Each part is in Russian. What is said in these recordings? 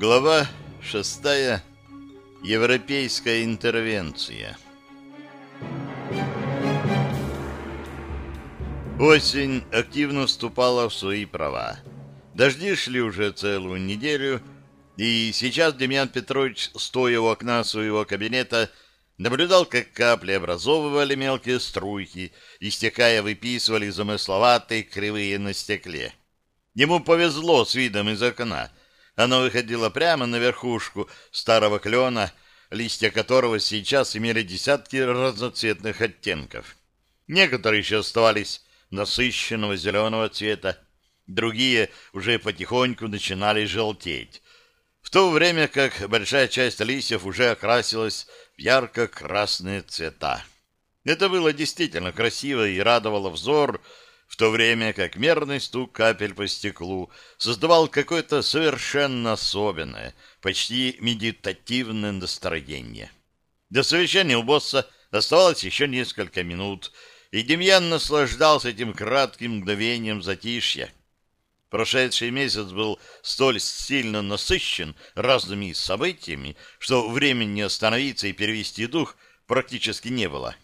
Глава шестая. Европейская интервенция. Осень активно вступала в свои права. Дожди шли уже целую неделю, и сейчас Демьян Петрович, стоя у окна своего кабинета, наблюдал, как капли образовывали мелкие струйки и, стекая, выписывали замысловатые кривые на стекле. Ему повезло с видом из окна — оно выходило прямо на верхушку старого клена, листья которого сейчас имели десятки разноцветных оттенков. Некоторые еще оставались насыщенного зеленого цвета, другие уже потихоньку начинали желтеть, в то время как большая часть листьев уже окрасилась в ярко-красные цвета. Это было действительно красиво и радовало взор, то время как мерный стук капель по стеклу создавал какое-то совершенно особенное, почти медитативное настроение. До совещания у босса оставалось еще несколько минут, и Демьян наслаждался этим кратким мгновением затишья. Прошедший месяц был столь сильно насыщен разными событиями, что времени остановиться и перевести дух практически не было.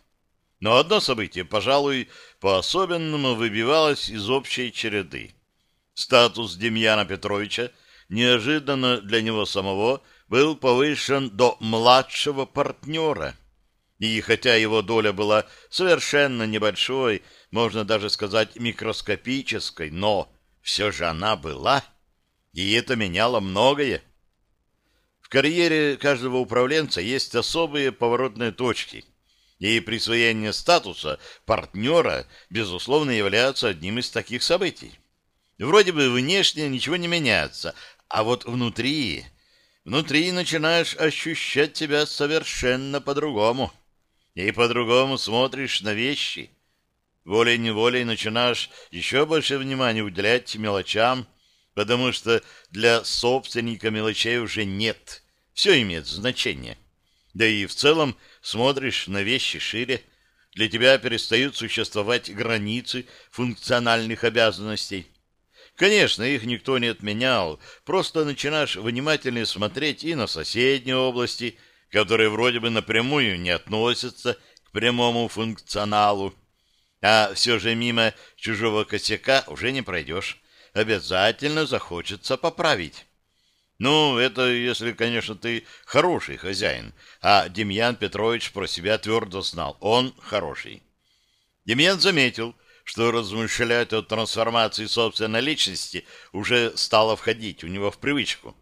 Но одно событие, пожалуй, по-особенному выбивалось из общей череды. Статус Демьяна Петровича неожиданно для него самого был повышен до младшего партнера. И хотя его доля была совершенно небольшой, можно даже сказать микроскопической, но все же она была, и это меняло многое. В карьере каждого управленца есть особые поворотные точки – и присвоение статуса партнера, безусловно, является одним из таких событий. Вроде бы внешне ничего не меняется, а вот внутри... Внутри начинаешь ощущать себя совершенно по-другому. И по-другому смотришь на вещи. Волей-неволей начинаешь еще больше внимания уделять мелочам, потому что для собственника мелочей уже нет. Все имеет значение. Да и в целом смотришь на вещи шире, для тебя перестают существовать границы функциональных обязанностей. Конечно, их никто не отменял, просто начинаешь внимательнее смотреть и на соседние области, которые вроде бы напрямую не относятся к прямому функционалу. А все же мимо чужого косяка уже не пройдешь. Обязательно захочется поправить. Ну, это если, конечно, ты хороший хозяин. А Демьян Петрович про себя твердо знал. Он хороший. Демьян заметил, что размышлять о трансформации собственной личности уже стало входить у него в привычку.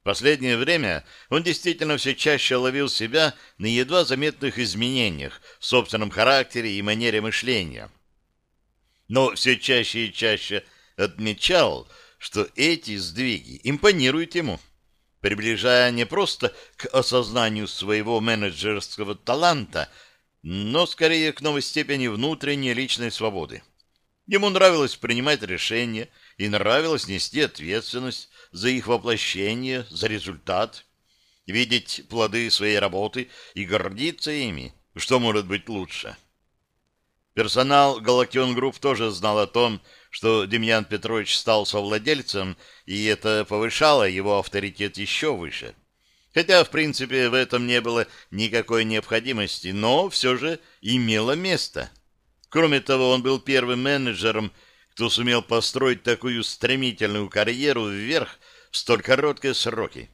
В последнее время он действительно все чаще ловил себя на едва заметных изменениях в собственном характере и манере мышления. Но все чаще и чаще отмечал, что эти сдвиги импонируют ему, приближая не просто к осознанию своего менеджерского таланта, но скорее к новой степени внутренней личной свободы. Ему нравилось принимать решения и нравилось нести ответственность за их воплощение, за результат, видеть плоды своей работы и гордиться ими, что может быть лучше. Персонал Галактион Групп тоже знал о том, что Демьян Петрович стал совладельцем, и это повышало его авторитет еще выше. Хотя, в принципе, в этом не было никакой необходимости, но все же имело место. Кроме того, он был первым менеджером, кто сумел построить такую стремительную карьеру вверх в столь короткие сроки.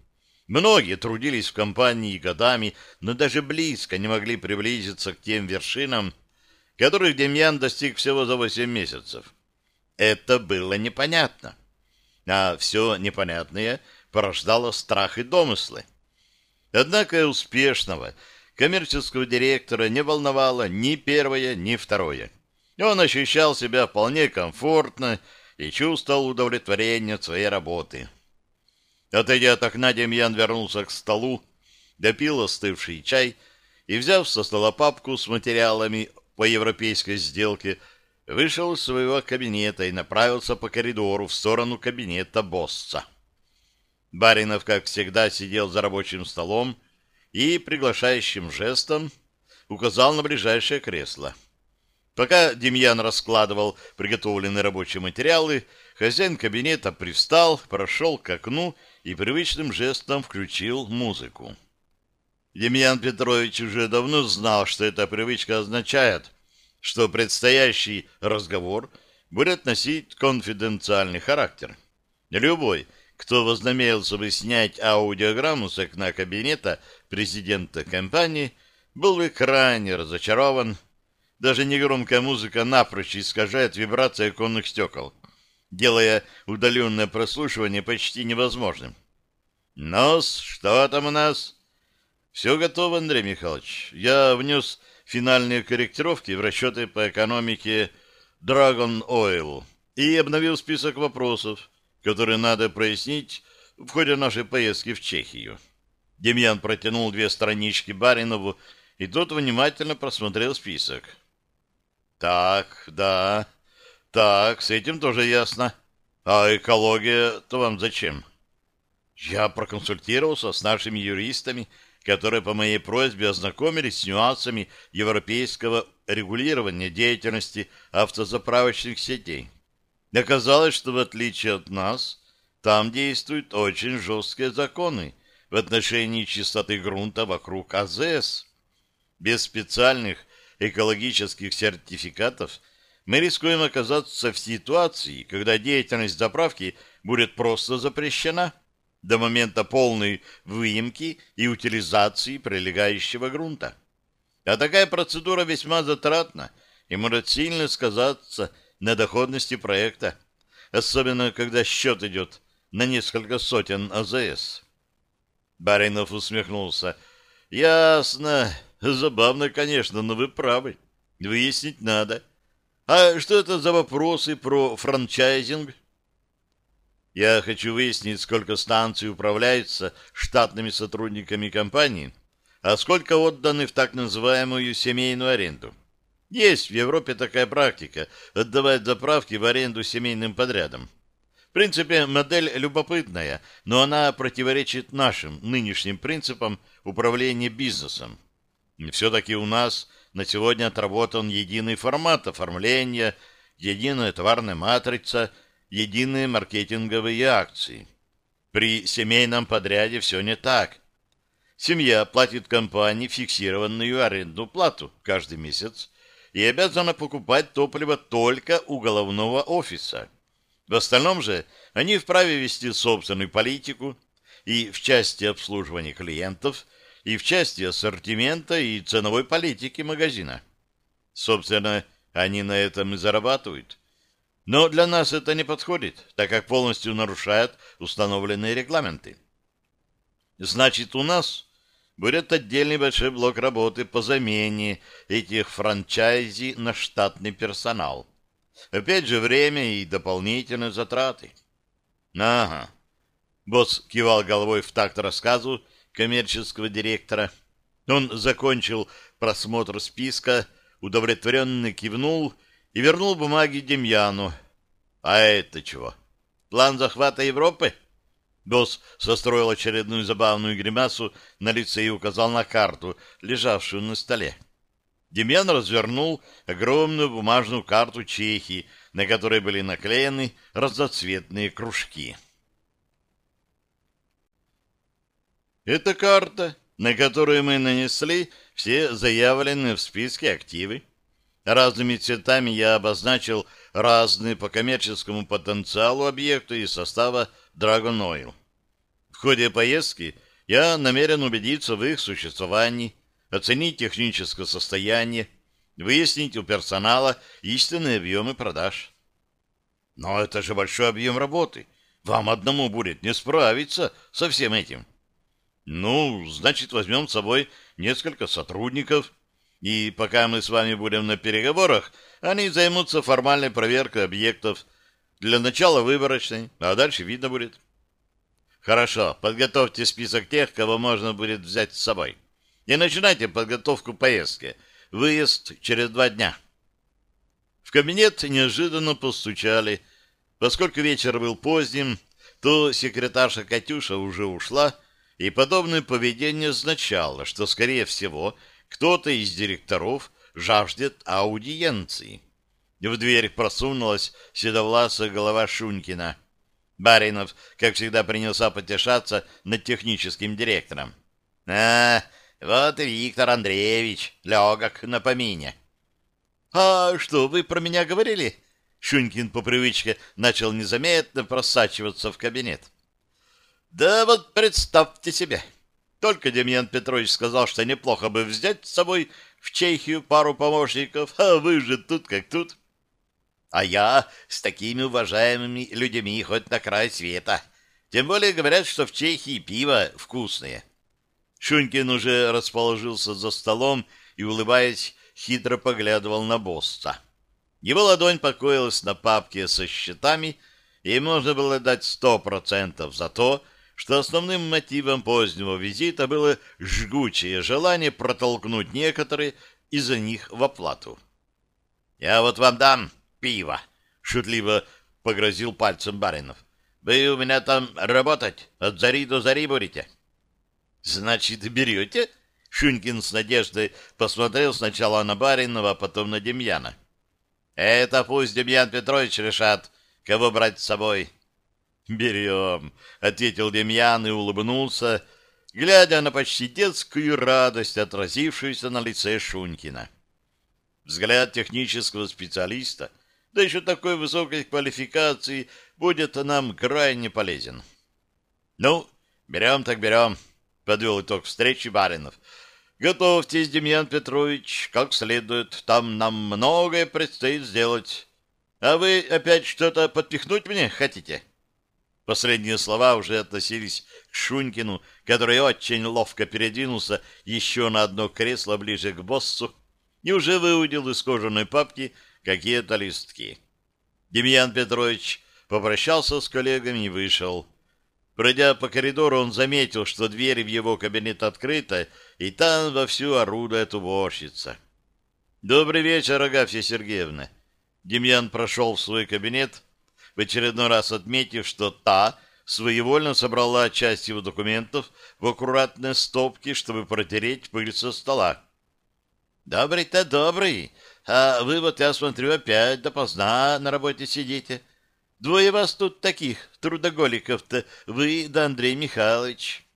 Многие трудились в компании годами, но даже близко не могли приблизиться к тем вершинам, которых Демьян достиг всего за восемь месяцев. Это было непонятно. А все непонятное порождало страх и домыслы. Однако успешного коммерческого директора не волновало ни первое, ни второе. Он ощущал себя вполне комфортно и чувствовал удовлетворение от своей работы. Отойдя от окна, Демьян вернулся к столу, допил остывший чай и, взяв со стола папку с материалами по европейской сделке, вышел из своего кабинета и направился по коридору в сторону кабинета босса. Баринов, как всегда, сидел за рабочим столом и приглашающим жестом указал на ближайшее кресло. Пока Демьян раскладывал приготовленные рабочие материалы, хозяин кабинета привстал, прошел к окну и привычным жестом включил музыку. Демьян Петрович уже давно знал, что эта привычка означает, что предстоящий разговор будет носить конфиденциальный характер. Любой, кто вознамерился бы снять аудиограмму с окна кабинета президента компании, был бы крайне разочарован. Даже негромкая музыка напрочь искажает вибрации оконных стекол, делая удаленное прослушивание почти невозможным. «Нос, что там у нас?» «Все готово, Андрей Михайлович. Я внес финальные корректировки в расчеты по экономике Dragon Oil и обновил список вопросов, которые надо прояснить в ходе нашей поездки в Чехию». Демьян протянул две странички Баринову, и тот внимательно просмотрел список. Так, да. Так, с этим тоже ясно. А экология-то вам зачем? Я проконсультировался с нашими юристами, которые по моей просьбе ознакомились с нюансами европейского регулирования деятельности автозаправочных сетей. Оказалось, что в отличие от нас, там действуют очень жесткие законы в отношении чистоты грунта вокруг АЗС. Без специальных экологических сертификатов мы рискуем оказаться в ситуации, когда деятельность заправки будет просто запрещена до момента полной выемки и утилизации прилегающего грунта. А такая процедура весьма затратна и может сильно сказаться на доходности проекта, особенно когда счет идет на несколько сотен АЗС. Баринов усмехнулся. «Ясно. Забавно, конечно, но вы правы. Выяснить надо. А что это за вопросы про франчайзинг? Я хочу выяснить, сколько станций управляются штатными сотрудниками компании, а сколько отданы в так называемую семейную аренду. Есть в Европе такая практика – отдавать заправки в аренду семейным подрядам. В принципе, модель любопытная, но она противоречит нашим нынешним принципам управления бизнесом. Все-таки у нас на сегодня отработан единый формат оформления, единая товарная матрица, единые маркетинговые акции. При семейном подряде все не так. Семья платит компании фиксированную арендную плату каждый месяц и обязана покупать топливо только у головного офиса. В остальном же они вправе вести собственную политику и в части обслуживания клиентов – и в части ассортимента и ценовой политики магазина. Собственно, они на этом и зарабатывают. Но для нас это не подходит, так как полностью нарушает установленные регламенты. Значит, у нас будет отдельный большой блок работы по замене этих франчайзи на штатный персонал. Опять же, время и дополнительные затраты. Ага. Босс кивал головой в такт рассказу, коммерческого директора. Он закончил просмотр списка, удовлетворенно кивнул и вернул бумаги Демьяну. «А это чего? План захвата Европы?» Босс состроил очередную забавную гримасу на лице и указал на карту, лежавшую на столе. Демьян развернул огромную бумажную карту Чехии, на которой были наклеены разноцветные кружки. Это карта, на которую мы нанесли все заявленные в списке активы. Разными цветами я обозначил разные по коммерческому потенциалу объекты из состава Dragon Oil. В ходе поездки я намерен убедиться в их существовании, оценить техническое состояние, выяснить у персонала истинные объемы продаж. Но это же большой объем работы. Вам одному будет не справиться со всем этим. Ну, значит, возьмем с собой несколько сотрудников, и пока мы с вами будем на переговорах, они займутся формальной проверкой объектов. Для начала выборочной, а дальше видно будет. Хорошо, подготовьте список тех, кого можно будет взять с собой. И начинайте подготовку поездки. Выезд через два дня. В кабинет неожиданно постучали. Поскольку вечер был поздним, то секретарша Катюша уже ушла, и подобное поведение означало, что, скорее всего, кто-то из директоров жаждет аудиенции. В дверь просунулась седовласая голова Шунькина. Баринов, как всегда, принялся потешаться над техническим директором. «А, вот и Виктор Андреевич, легок на помине». «А что, вы про меня говорили?» Шунькин по привычке начал незаметно просачиваться в кабинет. «Да вот представьте себе, только Демьян Петрович сказал, что неплохо бы взять с собой в Чехию пару помощников, а вы же тут как тут. А я с такими уважаемыми людьми хоть на край света. Тем более говорят, что в Чехии пиво вкусное». Шунькин уже расположился за столом и, улыбаясь, хитро поглядывал на босса. Его ладонь покоилась на папке со счетами, и можно было дать сто процентов за то, что основным мотивом позднего визита было жгучее желание протолкнуть некоторые из них в оплату. «Я вот вам дам пиво», — шутливо погрозил пальцем Баринов. «Вы у меня там работать от зари до зари будете». «Значит, берете?» Шунькин с надеждой посмотрел сначала на Баринова, а потом на Демьяна. Это пусть Демьян Петрович решат, кого брать с собой. «Берем», — ответил Демьян и улыбнулся, глядя на почти детскую радость, отразившуюся на лице Шунькина. Взгляд технического специалиста, да еще такой высокой квалификации, будет нам крайне полезен. «Ну, берем так берем», — подвел итог встречи Баринов. Готовьтесь, Демьян Петрович, как следует. Там нам многое предстоит сделать. А вы опять что-то подпихнуть мне хотите?» Последние слова уже относились к Шунькину, который очень ловко передвинулся еще на одно кресло ближе к боссу и уже выудил из кожаной папки какие-то листки. Демьян Петрович попрощался с коллегами и вышел. Пройдя по коридору, он заметил, что дверь в его кабинет открыта, и там вовсю орудует уборщица. «Добрый вечер, Агафья Сергеевна!» Демьян прошел в свой кабинет, в очередной раз отметив, что та своевольно собрала часть его документов в аккуратные стопки, чтобы протереть пыль со стола. «Добрый-то добрый, а вы вот, я смотрю, опять допоздна на работе сидите. Двое вас тут таких, трудоголиков-то, вы да Андрей Михайлович».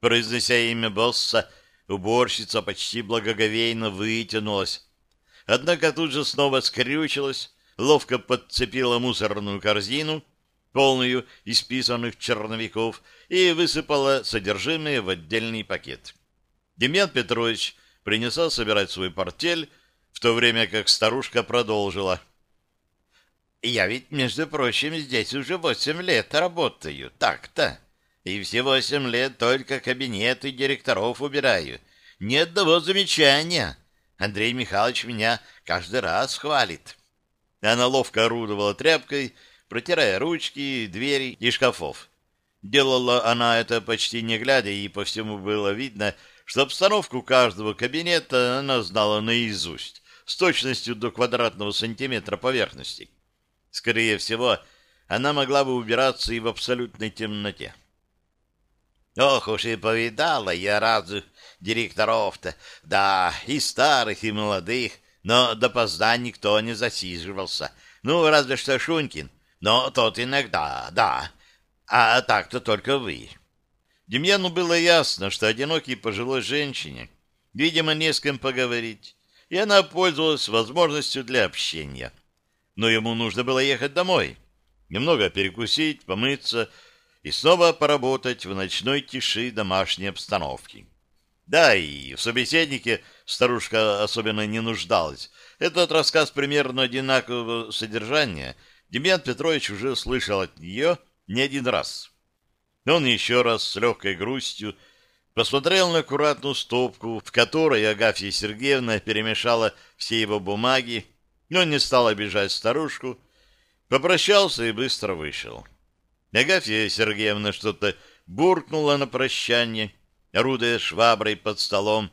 Произнося имя босса, уборщица почти благоговейно вытянулась. Однако тут же снова скрючилась, ловко подцепила мусорную корзину, полную исписанных черновиков, и высыпала содержимое в отдельный пакет. Демьян Петрович принесла собирать свой портель, в то время как старушка продолжила. «Я ведь, между прочим, здесь уже восемь лет работаю. Так-то. И все восемь лет только кабинеты директоров убираю. Ни одного замечания. Андрей Михайлович меня каждый раз хвалит. Она ловко орудовала тряпкой, протирая ручки, двери и шкафов. Делала она это почти не глядя, и по всему было видно, что обстановку каждого кабинета она знала наизусть, с точностью до квадратного сантиметра поверхности. Скорее всего, она могла бы убираться и в абсолютной темноте. Ох уж и повидала я разу директоров-то, да, и старых, и молодых, но допоздна никто не засиживался. Ну, разве что Шунькин, но тот иногда, да, а так-то только вы. Демьяну было ясно, что одинокий пожилой женщине, видимо, не с кем поговорить, и она пользовалась возможностью для общения. Но ему нужно было ехать домой, немного перекусить, помыться, и снова поработать в ночной тиши домашней обстановки. Да, и в собеседнике старушка особенно не нуждалась. Этот рассказ примерно одинакового содержания Демьян Петрович уже слышал от нее не один раз. Он еще раз с легкой грустью посмотрел на аккуратную стопку, в которой Агафья Сергеевна перемешала все его бумаги, но не стал обижать старушку, попрощался и быстро вышел. Агафья Сергеевна что-то буркнула на прощание, орудуя шваброй под столом.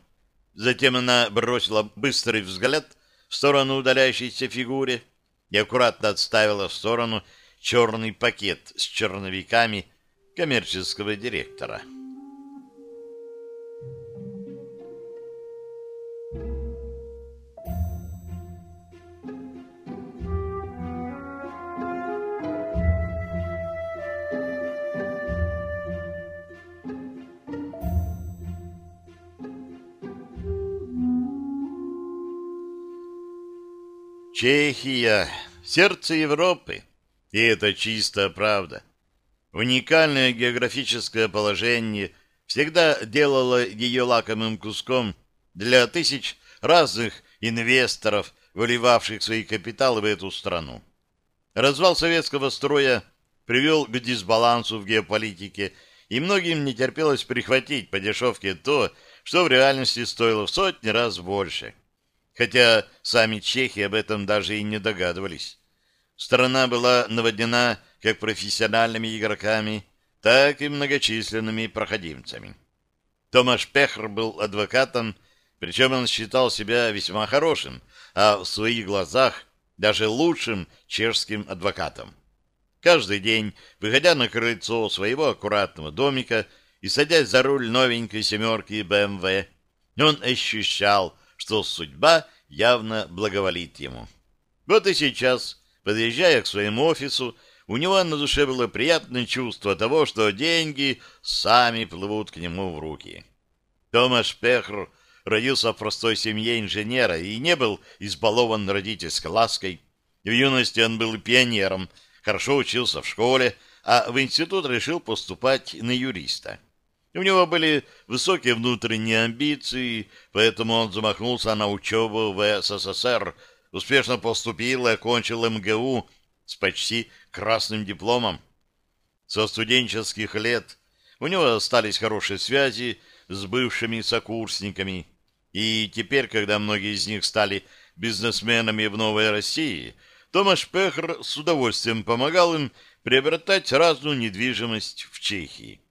Затем она бросила быстрый взгляд в сторону удаляющейся фигуре и аккуратно отставила в сторону черный пакет с черновиками коммерческого директора. Чехия — сердце Европы, и это чистая правда. Уникальное географическое положение всегда делало ее лакомым куском для тысяч разных инвесторов, выливавших свои капиталы в эту страну. Развал советского строя привел к дисбалансу в геополитике, и многим не терпелось прихватить по дешевке то, что в реальности стоило в сотни раз больше. Хотя сами чехи об этом даже и не догадывались. Страна была наводнена как профессиональными игроками, так и многочисленными проходимцами. Томаш Пехр был адвокатом, причем он считал себя весьма хорошим, а в своих глазах даже лучшим чешским адвокатом. Каждый день, выходя на крыльцо своего аккуратного домика и садясь за руль новенькой семерки БМВ, он ощущал, что судьба явно благоволит ему. Вот и сейчас, подъезжая к своему офису, у него на душе было приятное чувство того, что деньги сами плывут к нему в руки. Томаш Пехр родился в простой семье инженера и не был избалован родительской лаской. В юности он был пионером, хорошо учился в школе, а в институт решил поступать на юриста. У него были высокие внутренние амбиции, поэтому он замахнулся на учебу в СССР, успешно поступил и окончил МГУ с почти красным дипломом. Со студенческих лет у него остались хорошие связи с бывшими сокурсниками, и теперь, когда многие из них стали бизнесменами в Новой России, Томаш Пехр с удовольствием помогал им приобретать разную недвижимость в Чехии.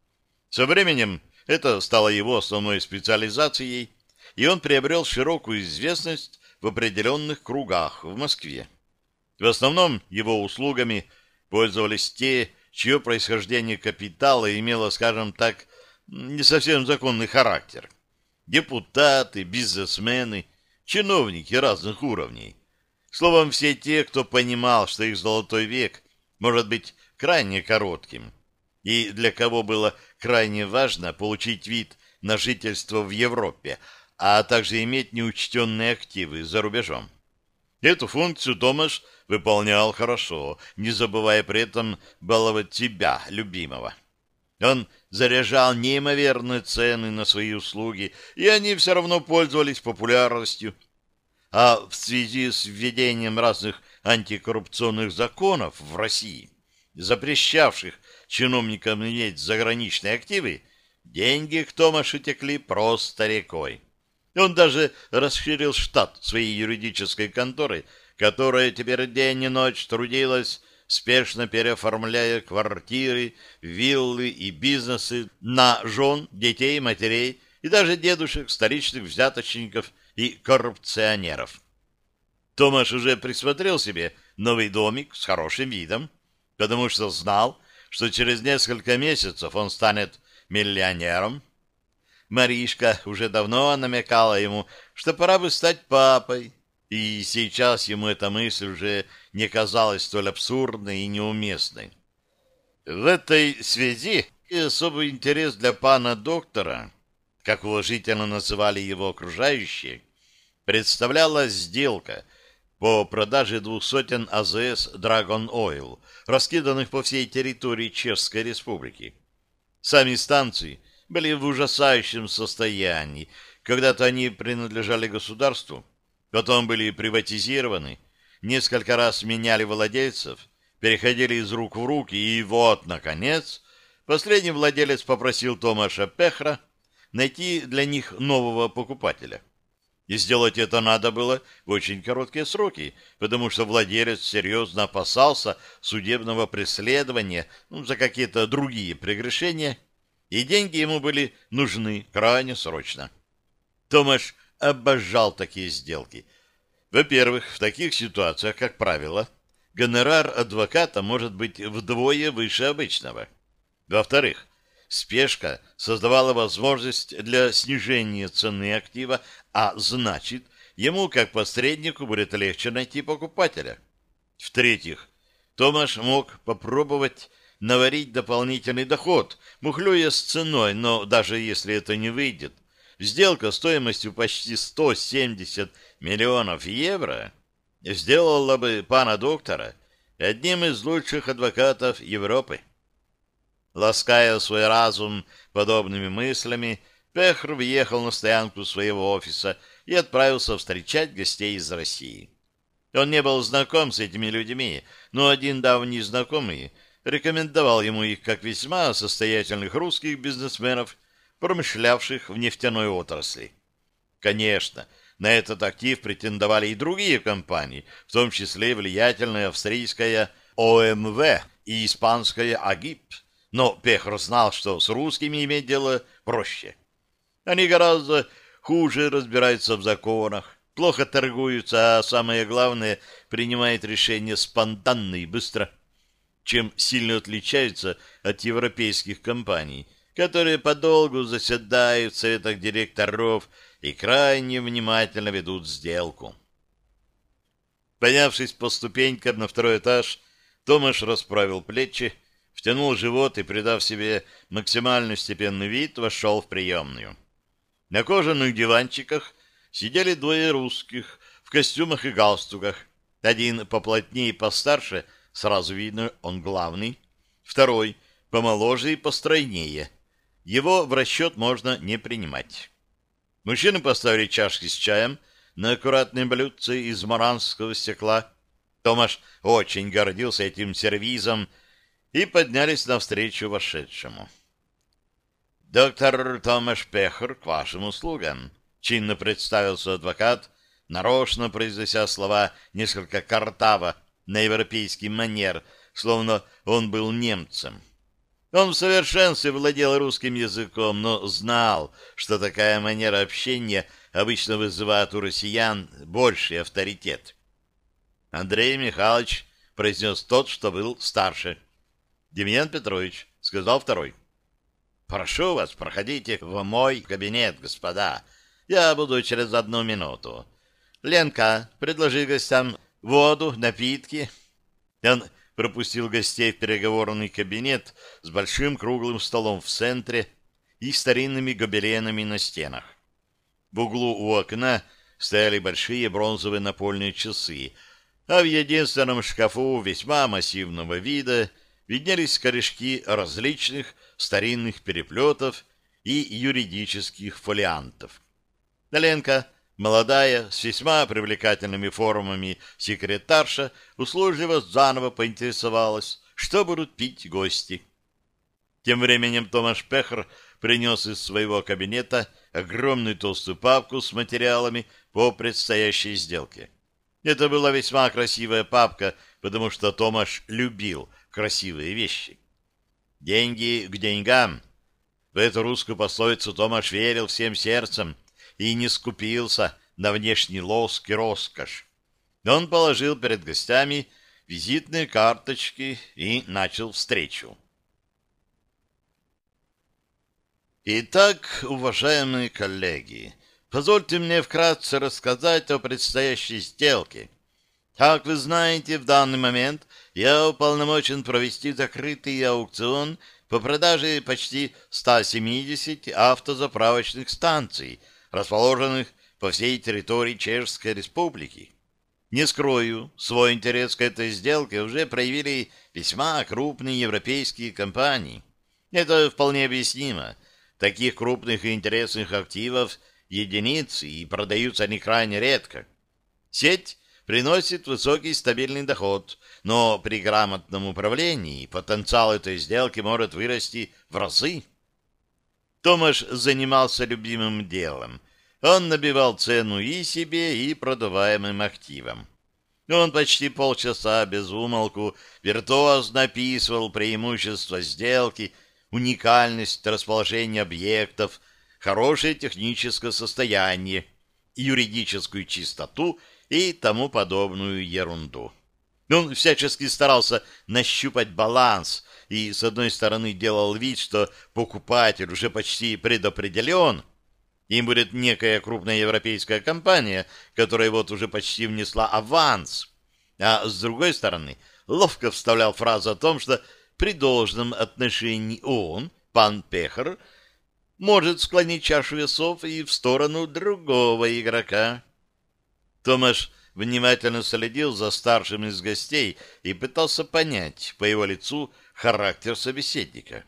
Со временем это стало его основной специализацией, и он приобрел широкую известность в определенных кругах в Москве. В основном его услугами пользовались те, чье происхождение капитала имело, скажем так, не совсем законный характер. Депутаты, бизнесмены, чиновники разных уровней. Словом, все те, кто понимал, что их золотой век может быть крайне коротким, и для кого было крайне важно получить вид на жительство в Европе, а также иметь неучтенные активы за рубежом. Эту функцию Томаш выполнял хорошо, не забывая при этом баловать себя, любимого. Он заряжал неимоверные цены на свои услуги, и они все равно пользовались популярностью. А в связи с введением разных антикоррупционных законов в России, запрещавших чиновникам иметь заграничные активы, деньги к Томашу текли просто рекой. Он даже расширил штат своей юридической конторы, которая теперь день и ночь трудилась спешно переоформляя квартиры, виллы и бизнесы на жен, детей, матерей и даже дедушек, столичных взяточников и коррупционеров. Томаш уже присмотрел себе новый домик с хорошим видом, потому что знал, что через несколько месяцев он станет миллионером. Маришка уже давно намекала ему, что пора бы стать папой, и сейчас ему эта мысль уже не казалась столь абсурдной и неуместной. В этой связи и особый интерес для пана доктора, как уважительно называли его окружающие, представляла сделка по продаже двух сотен АЗС Dragon Oil, раскиданных по всей территории Чешской Республики. Сами станции были в ужасающем состоянии. Когда-то они принадлежали государству, потом были приватизированы, несколько раз меняли владельцев, переходили из рук в руки, и вот, наконец, последний владелец попросил Томаша Пехра найти для них нового покупателя. И сделать это надо было в очень короткие сроки, потому что владелец серьезно опасался судебного преследования ну, за какие-то другие прегрешения, и деньги ему были нужны крайне срочно. Томаш обожал такие сделки. Во-первых, в таких ситуациях, как правило, гонорар адвоката может быть вдвое выше обычного. Во-вторых, спешка создавала возможность для снижения цены актива, а значит, ему, как посреднику, будет легче найти покупателя. В-третьих, Томаш мог попробовать наварить дополнительный доход, мухлюя с ценой, но даже если это не выйдет, Сделка стоимостью почти 170 миллионов евро сделала бы пана доктора одним из лучших адвокатов Европы. Лаская свой разум подобными мыслями, Пехр въехал на стоянку своего офиса и отправился встречать гостей из России. Он не был знаком с этими людьми, но один давний знакомый рекомендовал ему их как весьма состоятельных русских бизнесменов, промышлявших в нефтяной отрасли. Конечно, на этот актив претендовали и другие компании, в том числе влиятельная австрийская ОМВ и испанская АГИП, но Пехр знал, что с русскими иметь дело проще. Они гораздо хуже разбираются в законах, плохо торгуются, а самое главное, принимают решения спонтанно и быстро, чем сильно отличаются от европейских компаний, которые подолгу заседают в советах директоров и крайне внимательно ведут сделку. Поднявшись по ступенькам на второй этаж, Томаш расправил плечи, втянул живот и, придав себе максимально степенный вид, вошел в приемную. На кожаных диванчиках сидели двое русских в костюмах и галстуках. Один поплотнее и постарше, сразу видно, он главный. Второй помоложе и постройнее. Его в расчет можно не принимать. Мужчины поставили чашки с чаем на аккуратные блюдце из маранского стекла. Томаш очень гордился этим сервизом и поднялись навстречу вошедшему. «Доктор Томаш Пехер к вашим услугам», чинно представился адвокат, нарочно произнося слова несколько картаво на европейский манер, словно он был немцем. Он в совершенстве владел русским языком, но знал, что такая манера общения обычно вызывает у россиян больший авторитет. Андрей Михайлович произнес тот, что был старше. Демьян Петрович сказал второй. «Прошу вас, проходите в мой кабинет, господа. Я буду через одну минуту. Ленка, предложи гостям воду, напитки. Он пропустил гостей в переговорный кабинет с большим круглым столом в центре и старинными гобеленами на стенах. В углу у окна стояли большие бронзовые напольные часы, а в единственном шкафу весьма массивного вида виднелись корешки различных старинных переплетов и юридических фолиантов. Ленка, молодая, с весьма привлекательными формами секретарша, услужливо заново поинтересовалась, что будут пить гости. Тем временем Томаш Пехр принес из своего кабинета огромную толстую папку с материалами по предстоящей сделке. Это была весьма красивая папка, потому что Томаш любил красивые вещи. Деньги к деньгам. В эту русскую пословицу Томаш верил всем сердцем и не скупился на внешний лоск и роскошь. Он положил перед гостями визитные карточки и начал встречу. Итак, уважаемые коллеги, позвольте мне вкратце рассказать о предстоящей сделке. Как вы знаете, в данный момент я уполномочен провести закрытый аукцион по продаже почти 170 автозаправочных станций – расположенных по всей территории Чешской Республики. Не скрою, свой интерес к этой сделке уже проявили весьма крупные европейские компании. Это вполне объяснимо. Таких крупных и интересных активов единицы, и продаются они крайне редко. Сеть приносит высокий стабильный доход, но при грамотном управлении потенциал этой сделки может вырасти в разы. Томаш занимался любимым делом. Он набивал цену и себе, и продаваемым активам. Он почти полчаса без умолку виртуозно описывал преимущества сделки, уникальность расположения объектов, хорошее техническое состояние, юридическую чистоту и тому подобную ерунду. Он всячески старался нащупать баланс и, с одной стороны, делал вид, что покупатель уже почти предопределен, им будет некая крупная европейская компания, которая вот уже почти внесла аванс, а с другой стороны, ловко вставлял фразу о том, что при должном отношении он, пан Пехер, может склонить чашу весов и в сторону другого игрока. Томаш внимательно следил за старшим из гостей и пытался понять по его лицу характер собеседника.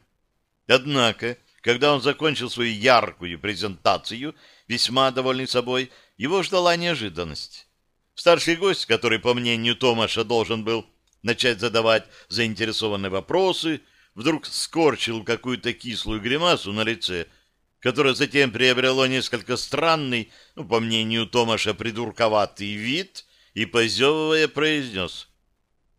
Однако, когда он закончил свою яркую презентацию, весьма довольный собой, его ждала неожиданность. Старший гость, который, по мнению Томаша, должен был начать задавать заинтересованные вопросы, вдруг скорчил какую-то кислую гримасу на лице, которое затем приобрело несколько странный, ну, по мнению Томаша, придурковатый вид и, позевывая, произнес.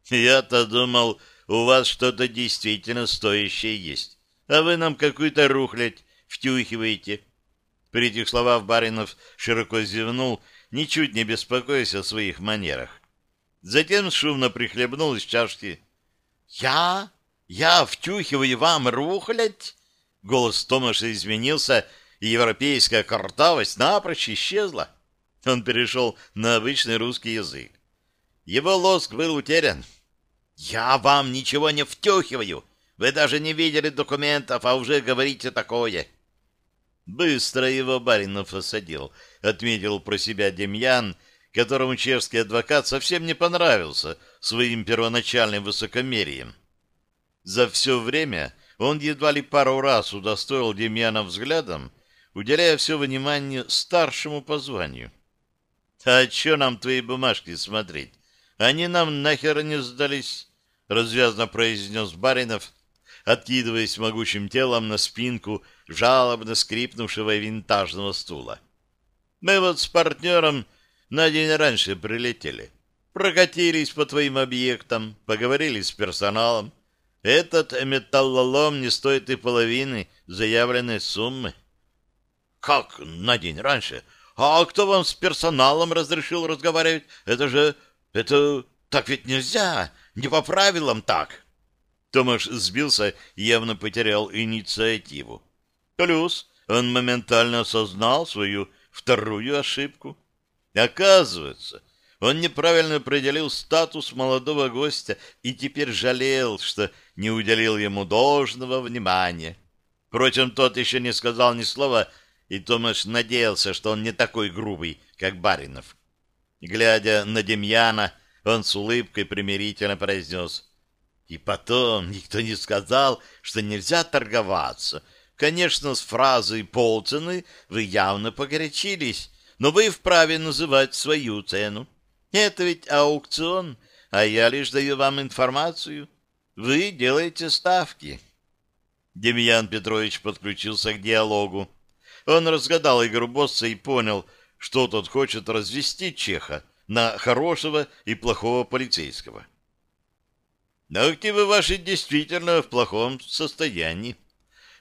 «Я-то думал, у вас что-то действительно стоящее есть, а вы нам какую-то рухлядь втюхиваете». При этих словах Баринов широко зевнул, ничуть не беспокоясь о своих манерах. Затем шумно прихлебнул из чашки. «Я? Я втюхиваю вам рухлядь?» Голос Томаша изменился, и европейская картавость напрочь исчезла. Он перешел на обычный русский язык. Его лоск был утерян. «Я вам ничего не втюхиваю. Вы даже не видели документов, а уже говорите такое». Быстро его Баринов осадил, отметил про себя Демьян, которому чешский адвокат совсем не понравился своим первоначальным высокомерием. За все время он едва ли пару раз удостоил Демьяна взглядом, уделяя все внимание старшему по званию. «А что нам твои бумажки смотреть? Они нам нахер не сдались», — развязно произнес Баринов, откидываясь могучим телом на спинку жалобно скрипнувшего винтажного стула. «Мы вот с партнером на день раньше прилетели, прокатились по твоим объектам, поговорили с персоналом, этот металлолом не стоит и половины заявленной суммы. Как на день раньше? А кто вам с персоналом разрешил разговаривать? Это же... Это... Так ведь нельзя. Не по правилам так. Томаш сбился и явно потерял инициативу. Плюс он моментально осознал свою вторую ошибку. Оказывается, он неправильно определил статус молодого гостя и теперь жалел, что не уделил ему должного внимания. Впрочем, тот еще не сказал ни слова, и Томаш надеялся, что он не такой грубый, как Баринов. Глядя на Демьяна, он с улыбкой примирительно произнес. «И потом никто не сказал, что нельзя торговаться. Конечно, с фразой «полцены» вы явно погорячились, но вы вправе называть свою цену. Это ведь аукцион, а я лишь даю вам информацию. Вы делаете ставки. Демьян Петрович подключился к диалогу. Он разгадал игру босса и понял, что тот хочет развести Чеха на хорошего и плохого полицейского. Но активы ваши действительно в плохом состоянии.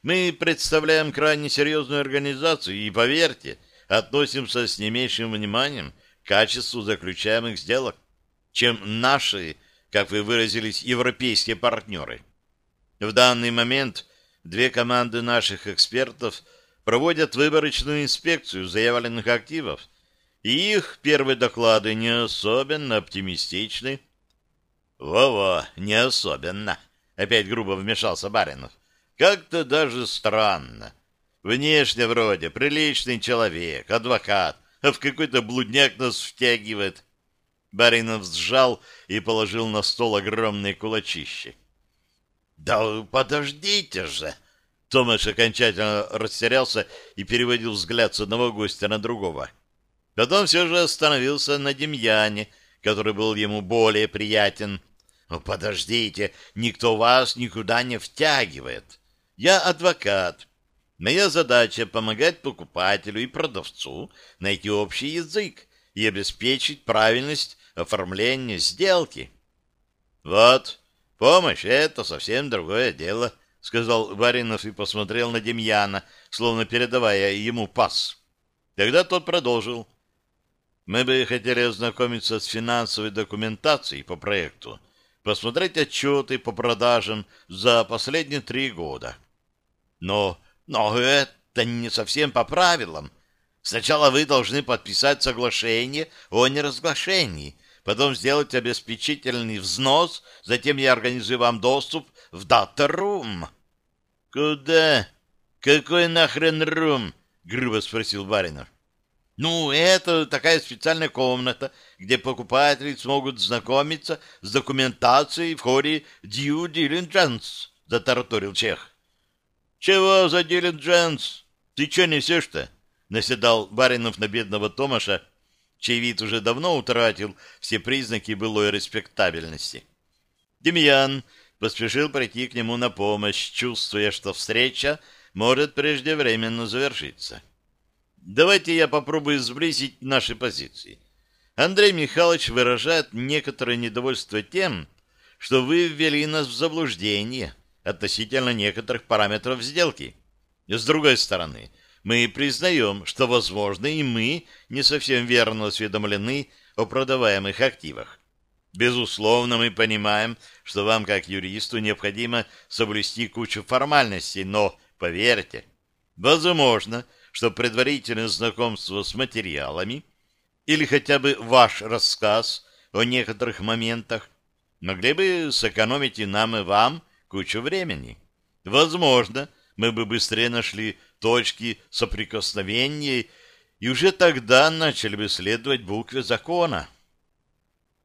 Мы представляем крайне серьезную организацию и, поверьте, относимся с не меньшим вниманием к качеству заключаемых сделок, чем наши как вы выразились, европейские партнеры. В данный момент две команды наших экспертов проводят выборочную инспекцию заявленных активов, и их первые доклады не особенно оптимистичны. «Во-во, не особенно», — опять грубо вмешался Баринов. «Как-то даже странно. Внешне вроде приличный человек, адвокат, а в какой-то блудняк нас втягивает. Баринов сжал и положил на стол огромные кулачище. «Да подождите же!» Томаш окончательно растерялся и переводил взгляд с одного гостя на другого. Потом все же остановился на Демьяне, который был ему более приятен. «Ну, подождите, никто вас никуда не втягивает. Я адвокат. Моя задача — помогать покупателю и продавцу найти общий язык и обеспечить правильность оформления сделки. Вот, помощь — это совсем другое дело, — сказал Баринов и посмотрел на Демьяна, словно передавая ему пас. Тогда тот продолжил. Мы бы хотели ознакомиться с финансовой документацией по проекту, посмотреть отчеты по продажам за последние три года. Но, но это не совсем по правилам. Сначала вы должны подписать соглашение о неразглашении, потом сделать обеспечительный взнос, затем я организую вам доступ в дата-рум. — Куда? Какой нахрен рум? — грубо спросил Баринов. Ну, это такая специальная комната, где покупатели смогут знакомиться с документацией в ходе due diligence, затараторил чех. Чего за diligence? Ты что несешь-то? Наседал Баринов на бедного Томаша, чей вид уже давно утратил все признаки былой респектабельности. Демьян поспешил прийти к нему на помощь, чувствуя, что встреча может преждевременно завершиться. Давайте я попробую сблизить наши позиции. Андрей Михайлович выражает некоторое недовольство тем, что вы ввели нас в заблуждение относительно некоторых параметров сделки. С другой стороны, мы признаем, что, возможно, и мы не совсем верно осведомлены о продаваемых активах. Безусловно, мы понимаем, что вам, как юристу, необходимо соблюсти кучу формальностей, но, поверьте, возможно, что предварительное знакомство с материалами или хотя бы ваш рассказ о некоторых моментах могли бы сэкономить и нам, и вам кучу времени. Возможно, мы бы быстрее нашли точки соприкосновения и уже тогда начали бы следовать букве закона.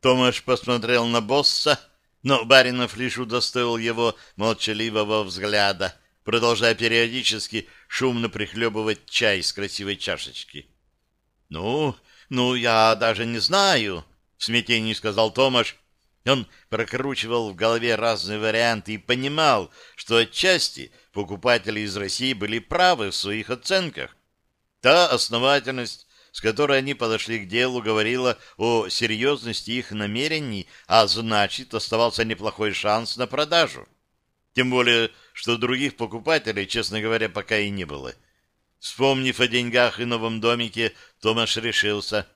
Томаш посмотрел на босса, но Баринов лишь удостоил его молчаливого взгляда — продолжая периодически шумно прихлебывать чай из красивой чашечки. — Ну, ну, я даже не знаю, — в смятении сказал Томаш. Он прокручивал в голове разные варианты и понимал, что отчасти покупатели из России были правы в своих оценках. Та основательность, с которой они подошли к делу, говорила о серьезности их намерений, а значит, оставался неплохой шанс на продажу. Тем более, что других покупателей, честно говоря, пока и не было. Вспомнив о деньгах и новом домике, Томаш решился.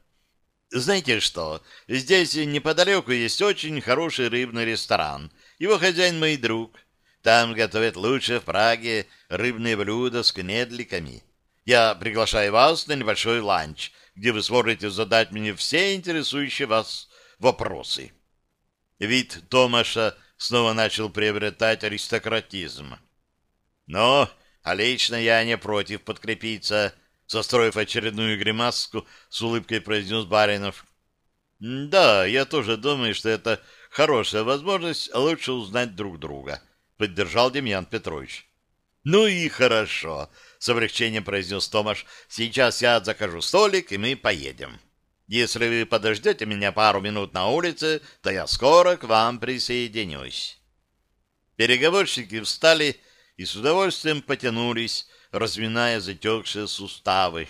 «Знаете что, здесь неподалеку есть очень хороший рыбный ресторан. Его хозяин мой друг. Там готовят лучше в Праге рыбные блюда с кнедликами. Я приглашаю вас на небольшой ланч, где вы сможете задать мне все интересующие вас вопросы». Вид Томаша снова начал приобретать аристократизм. Но, а лично я не против подкрепиться, состроив очередную гримаску, с улыбкой произнес Баринов. Да, я тоже думаю, что это хорошая возможность лучше узнать друг друга, поддержал Демьян Петрович. Ну и хорошо, с облегчением произнес Томаш. Сейчас я закажу столик, и мы поедем. Если вы подождете меня пару минут на улице, то я скоро к вам присоединюсь. Переговорщики встали и с удовольствием потянулись, разминая затекшие суставы.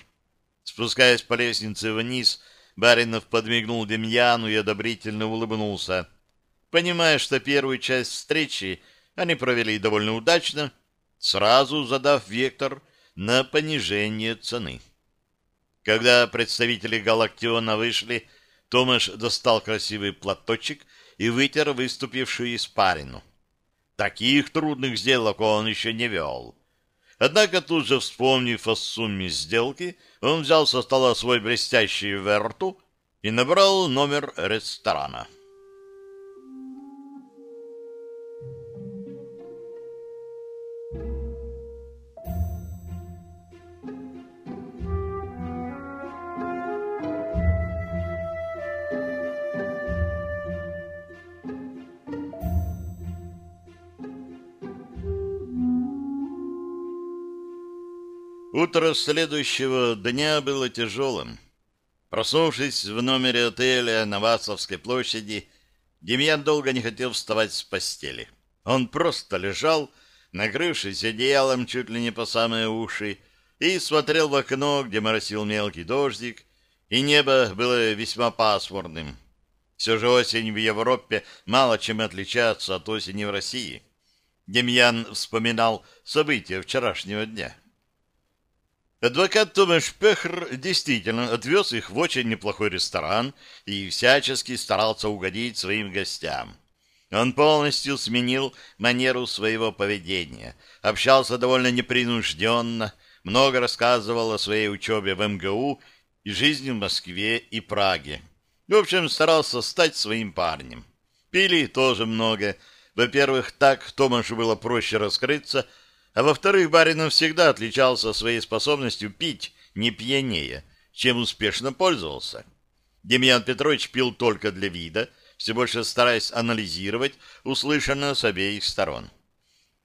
Спускаясь по лестнице вниз, Баринов подмигнул Демьяну и одобрительно улыбнулся. Понимая, что первую часть встречи они провели довольно удачно, сразу задав вектор на понижение цены. Когда представители Галактиона вышли, Томаш достал красивый платочек и вытер выступившую испарину. Таких трудных сделок он еще не вел. Однако тут же, вспомнив о сумме сделки, он взял со стола свой блестящий верту и набрал номер ресторана. Утро следующего дня было тяжелым. Проснувшись в номере отеля на Вацлавской площади, Демьян долго не хотел вставать с постели. Он просто лежал, накрывшись одеялом чуть ли не по самые уши, и смотрел в окно, где моросил мелкий дождик, и небо было весьма пасмурным. Все же осень в Европе мало чем отличается от осени в России. Демьян вспоминал события вчерашнего дня. Адвокат Томаш Пехр действительно отвез их в очень неплохой ресторан и всячески старался угодить своим гостям. Он полностью сменил манеру своего поведения, общался довольно непринужденно, много рассказывал о своей учебе в МГУ и жизни в Москве и Праге. В общем, старался стать своим парнем. Пили тоже много. Во-первых, так Томашу было проще раскрыться – а во-вторых, Баринов всегда отличался своей способностью пить не пьянее, чем успешно пользовался. Демьян Петрович пил только для вида, все больше стараясь анализировать услышанное с обеих сторон.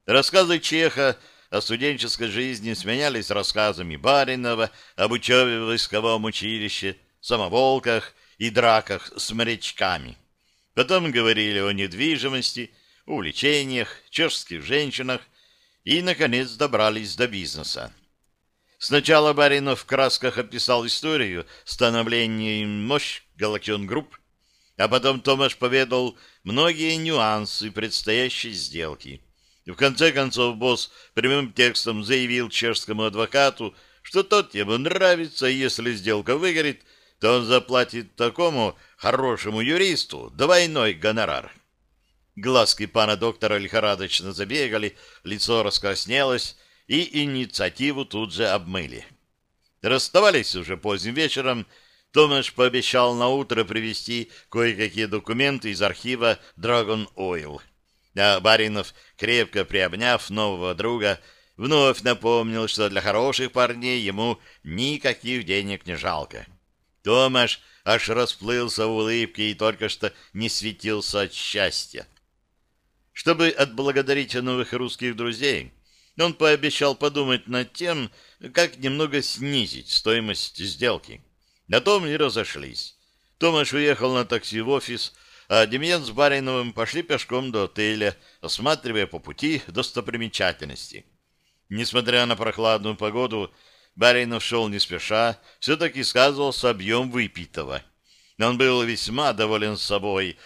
Рассказы Чеха о студенческой жизни сменялись рассказами Баринова об учебе в войсковом училище, самоволках и драках с морячками. Потом говорили о недвижимости, увлечениях, чешских женщинах и, наконец, добрались до бизнеса. Сначала Баринов в красках описал историю становления и мощь Галактион Групп, а потом Томаш поведал многие нюансы предстоящей сделки. И в конце концов босс прямым текстом заявил чешскому адвокату, что тот ему нравится, и если сделка выгорит, то он заплатит такому хорошему юристу двойной гонорар. Глазки пана доктора лихорадочно забегали, лицо раскраснелось, и инициативу тут же обмыли. Расставались уже поздним вечером, Томаш пообещал на утро привезти кое-какие документы из архива Dragon Oil. А Баринов, крепко приобняв нового друга, вновь напомнил, что для хороших парней ему никаких денег не жалко. Томаш аж расплылся в улыбке и только что не светился от счастья. Чтобы отблагодарить новых русских друзей, он пообещал подумать над тем, как немного снизить стоимость сделки. На том и разошлись. Томаш уехал на такси в офис, а Демьян с Бариновым пошли пешком до отеля, осматривая по пути достопримечательности. Несмотря на прохладную погоду, Баринов шел не спеша, все-таки сказывался объем выпитого. Он был весьма доволен собой,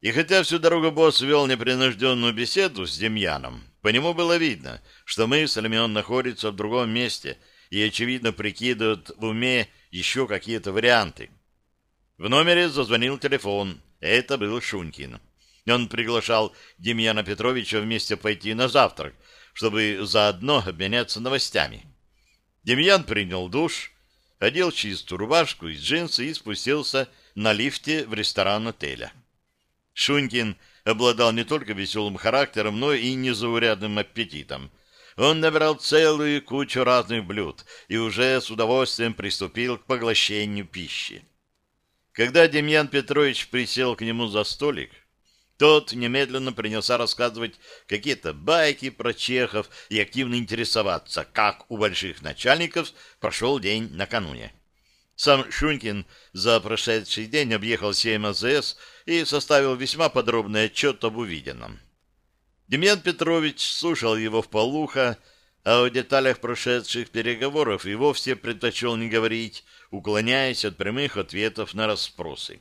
и хотя всю дорогу босс вел непринужденную беседу с Демьяном, по нему было видно, что мыслями он находится в другом месте и, очевидно, прикидывает в уме еще какие-то варианты. В номере зазвонил телефон. Это был Шунькин. Он приглашал Демьяна Петровича вместе пойти на завтрак, чтобы заодно обменяться новостями. Демьян принял душ, одел чистую рубашку и джинсы и спустился на лифте в ресторан отеля. Шунькин обладал не только веселым характером, но и незаурядным аппетитом. Он набрал целую кучу разных блюд и уже с удовольствием приступил к поглощению пищи. Когда Демьян Петрович присел к нему за столик, тот немедленно принялся рассказывать какие-то байки про чехов и активно интересоваться, как у больших начальников прошел день накануне. Сам Шунькин за прошедший день объехал 7 АЗС и составил весьма подробный отчет об увиденном. Демьян Петрович слушал его в полухо, а о деталях прошедших переговоров и вовсе предпочел не говорить, уклоняясь от прямых ответов на расспросы.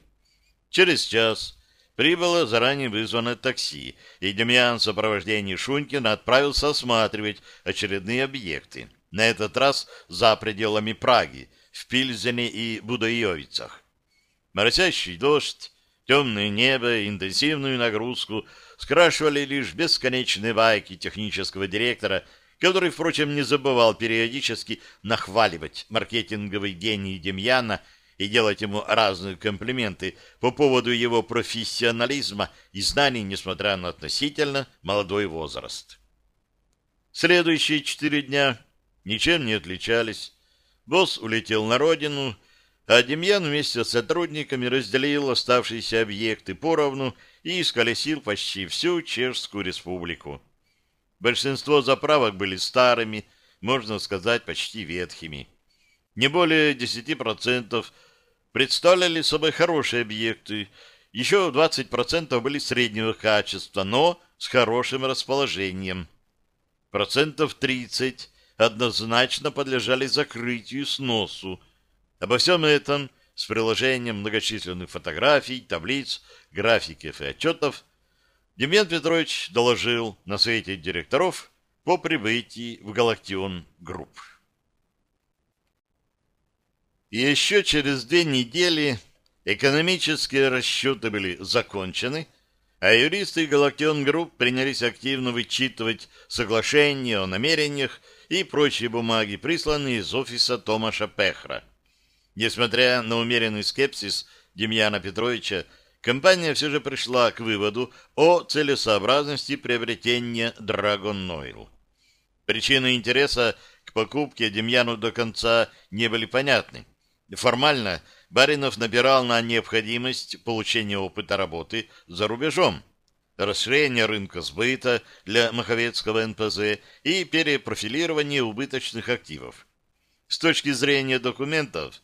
Через час прибыло заранее вызванное такси, и Демьян в сопровождении Шунькина отправился осматривать очередные объекты, на этот раз за пределами Праги, в Пильзене и Будаевицах. Моросящий дождь, темное небо, интенсивную нагрузку скрашивали лишь бесконечные байки технического директора, который, впрочем, не забывал периодически нахваливать маркетинговый гений Демьяна и делать ему разные комплименты по поводу его профессионализма и знаний, несмотря на относительно молодой возраст. Следующие четыре дня ничем не отличались Босс улетел на родину, а Демьян вместе с сотрудниками разделил оставшиеся объекты поровну и исколесил почти всю Чешскую республику. Большинство заправок были старыми, можно сказать, почти ветхими. Не более 10% представляли собой хорошие объекты, еще 20% были среднего качества, но с хорошим расположением. Процентов 30 однозначно подлежали закрытию сносу. Обо всем этом с приложением многочисленных фотографий, таблиц, графиков и отчетов Демьян Петрович доложил на совете директоров по прибытии в Галактион Групп. И еще через две недели экономические расчеты были закончены, а юристы Галактион Групп принялись активно вычитывать соглашения о намерениях и прочие бумаги, присланные из офиса Томаша Пехра. Несмотря на умеренный скепсис Демьяна Петровича, компания все же пришла к выводу о целесообразности приобретения Dragon Oil. Причины интереса к покупке Демьяну до конца не были понятны. Формально Баринов набирал на необходимость получения опыта работы за рубежом, расширение рынка сбыта для Маховецкого НПЗ и перепрофилирование убыточных активов. С точки зрения документов,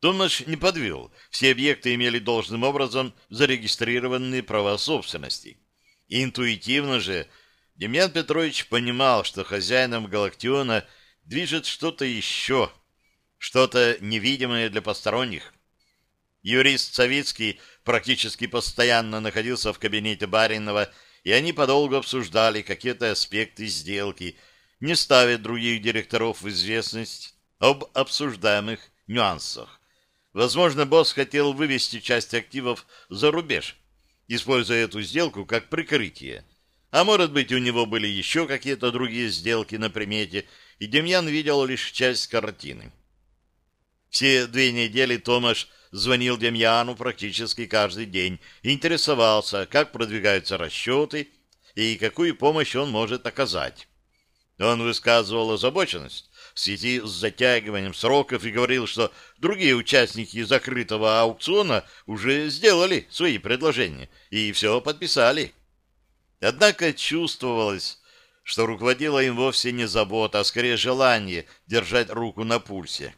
Томаш не подвел, все объекты имели должным образом зарегистрированные права собственности. Интуитивно же Демьян Петрович понимал, что хозяином Галактиона движет что-то еще, что-то невидимое для посторонних. Юрист Савицкий практически постоянно находился в кабинете Баринова, и они подолгу обсуждали какие-то аспекты сделки, не ставя других директоров в известность об обсуждаемых нюансах. Возможно, босс хотел вывести часть активов за рубеж, используя эту сделку как прикрытие. А может быть, у него были еще какие-то другие сделки на примете, и Демьян видел лишь часть картины. Все две недели Томаш звонил Демьяну практически каждый день интересовался, как продвигаются расчеты и какую помощь он может оказать. Он высказывал озабоченность в связи с затягиванием сроков и говорил, что другие участники закрытого аукциона уже сделали свои предложения и все подписали. Однако чувствовалось, что руководила им вовсе не забота, а скорее желание держать руку на пульсе.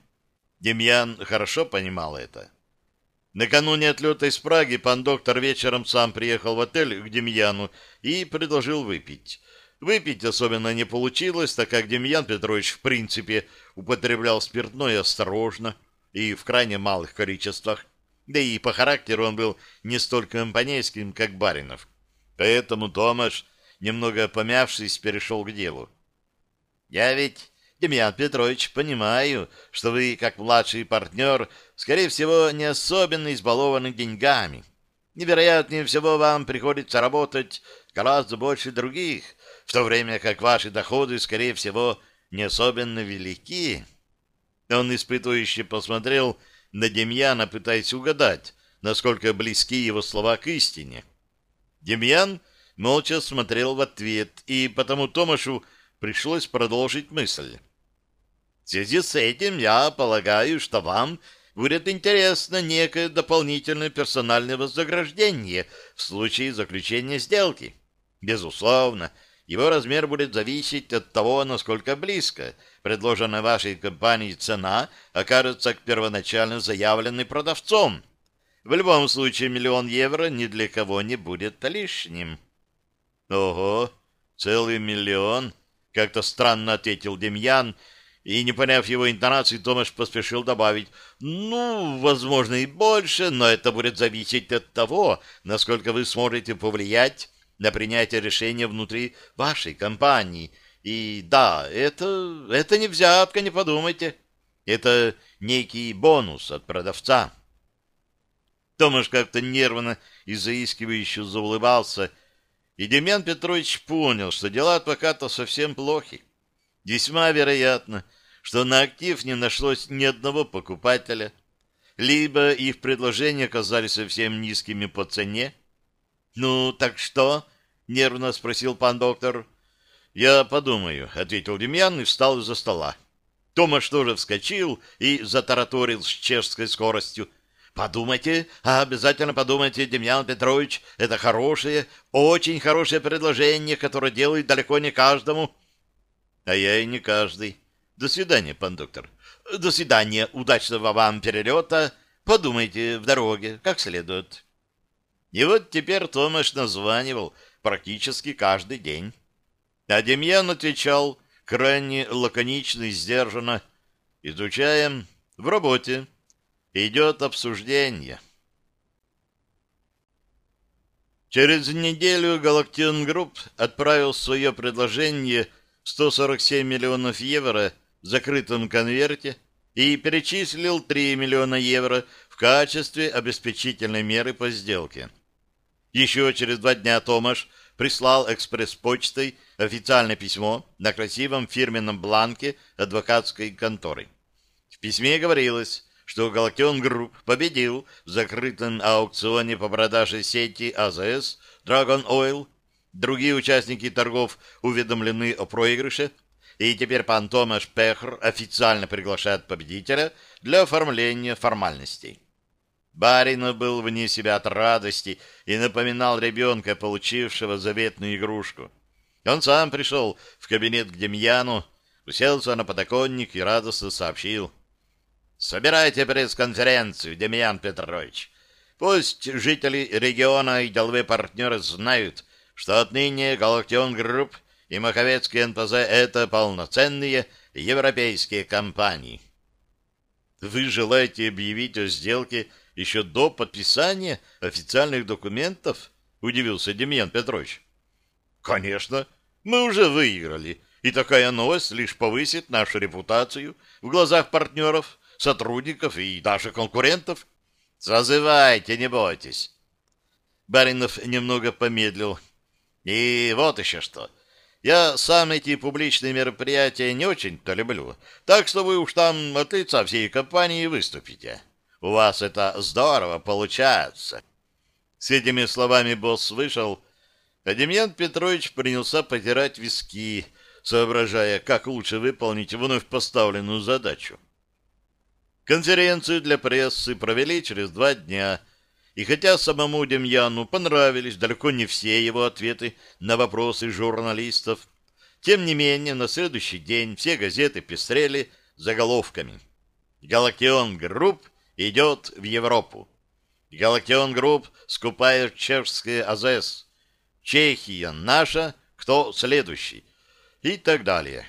Демьян хорошо понимал это. Накануне отлета из Праги пан доктор вечером сам приехал в отель к Демьяну и предложил выпить. Выпить особенно не получилось, так как Демьян Петрович в принципе употреблял спиртное осторожно и в крайне малых количествах, да и по характеру он был не столь компанейским, как Баринов. Поэтому Томаш, немного помявшись, перешел к делу. «Я ведь, Демьян Петрович, понимаю, что вы, как младший партнер, скорее всего, не особенно избалованы деньгами. Невероятнее всего вам приходится работать гораздо больше других, в то время как ваши доходы, скорее всего, не особенно велики. Он испытующе посмотрел на Демьяна, пытаясь угадать, насколько близки его слова к истине. Демьян молча смотрел в ответ, и потому Томашу пришлось продолжить мысль. В связи с этим я полагаю, что вам будет интересно некое дополнительное персональное вознаграждение в случае заключения сделки. Безусловно, его размер будет зависеть от того, насколько близко предложенная вашей компании цена окажется к первоначально заявленной продавцом. В любом случае миллион евро ни для кого не будет лишним. Ого, целый миллион, как-то странно ответил Демьян, и, не поняв его интонации, Томаш поспешил добавить, ну, возможно, и больше, но это будет зависеть от того, насколько вы сможете повлиять на принятие решения внутри вашей компании. И да, это, это не взятка, не подумайте. Это некий бонус от продавца. Томаш как-то нервно и заискивающе заулыбался, и Демьян Петрович понял, что дела адвоката совсем плохи. Весьма вероятно, что на актив не нашлось ни одного покупателя, либо их предложения оказались совсем низкими по цене, «Ну, так что?» — нервно спросил пан доктор. «Я подумаю», — ответил Демьян и встал из-за стола. Томаш тоже вскочил и затараторил с чешской скоростью. «Подумайте, а обязательно подумайте, Демьян Петрович, это хорошее, очень хорошее предложение, которое делает далеко не каждому». «А я и не каждый. До свидания, пан доктор». «До свидания, удачного вам перелета. Подумайте в дороге, как следует». И вот теперь Томаш названивал практически каждый день. А Демьян отвечал крайне лаконично и сдержанно. «Изучаем в работе. Идет обсуждение». Через неделю Галактион Групп отправил свое предложение 147 миллионов евро в закрытом конверте и перечислил 3 миллиона евро в качестве обеспечительной меры по сделке. Еще через два дня Томаш прислал экспресс-почтой официальное письмо на красивом фирменном бланке адвокатской конторы. В письме говорилось, что Галактион Групп победил в закрытом аукционе по продаже сети АЗС Dragon Oil. Другие участники торгов уведомлены о проигрыше. и теперь пан Томаш Пехр официально приглашает победителя для оформления формальностей. Баринов был вне себя от радости и напоминал ребенка, получившего заветную игрушку. Он сам пришел в кабинет к Демьяну, уселся на подоконник и радостно сообщил. «Собирайте пресс-конференцию, Демьян Петрович. Пусть жители региона и деловые партнеры знают, что отныне Галактион Групп и Маковецкий НПЗ — это полноценные европейские компании». «Вы желаете объявить о сделке еще до подписания официальных документов?» — удивился Демьян Петрович. «Конечно, мы уже выиграли, и такая новость лишь повысит нашу репутацию в глазах партнеров, сотрудников и даже конкурентов. Созывайте, не бойтесь». Баринов немного помедлил. «И вот еще что. Я сам эти публичные мероприятия не очень-то люблю, так что вы уж там от лица всей компании выступите. У вас это здорово получается». С этими словами босс вышел, а Демьян Петрович принялся потирать виски, соображая, как лучше выполнить вновь поставленную задачу. Конференцию для прессы провели через два дня, и хотя самому Демьяну понравились далеко не все его ответы на вопросы журналистов, тем не менее на следующий день все газеты пестрели заголовками. «Галактион Групп идет в Европу». «Галактион Групп скупает чешские АЗС». Чехия наша, кто следующий и так далее.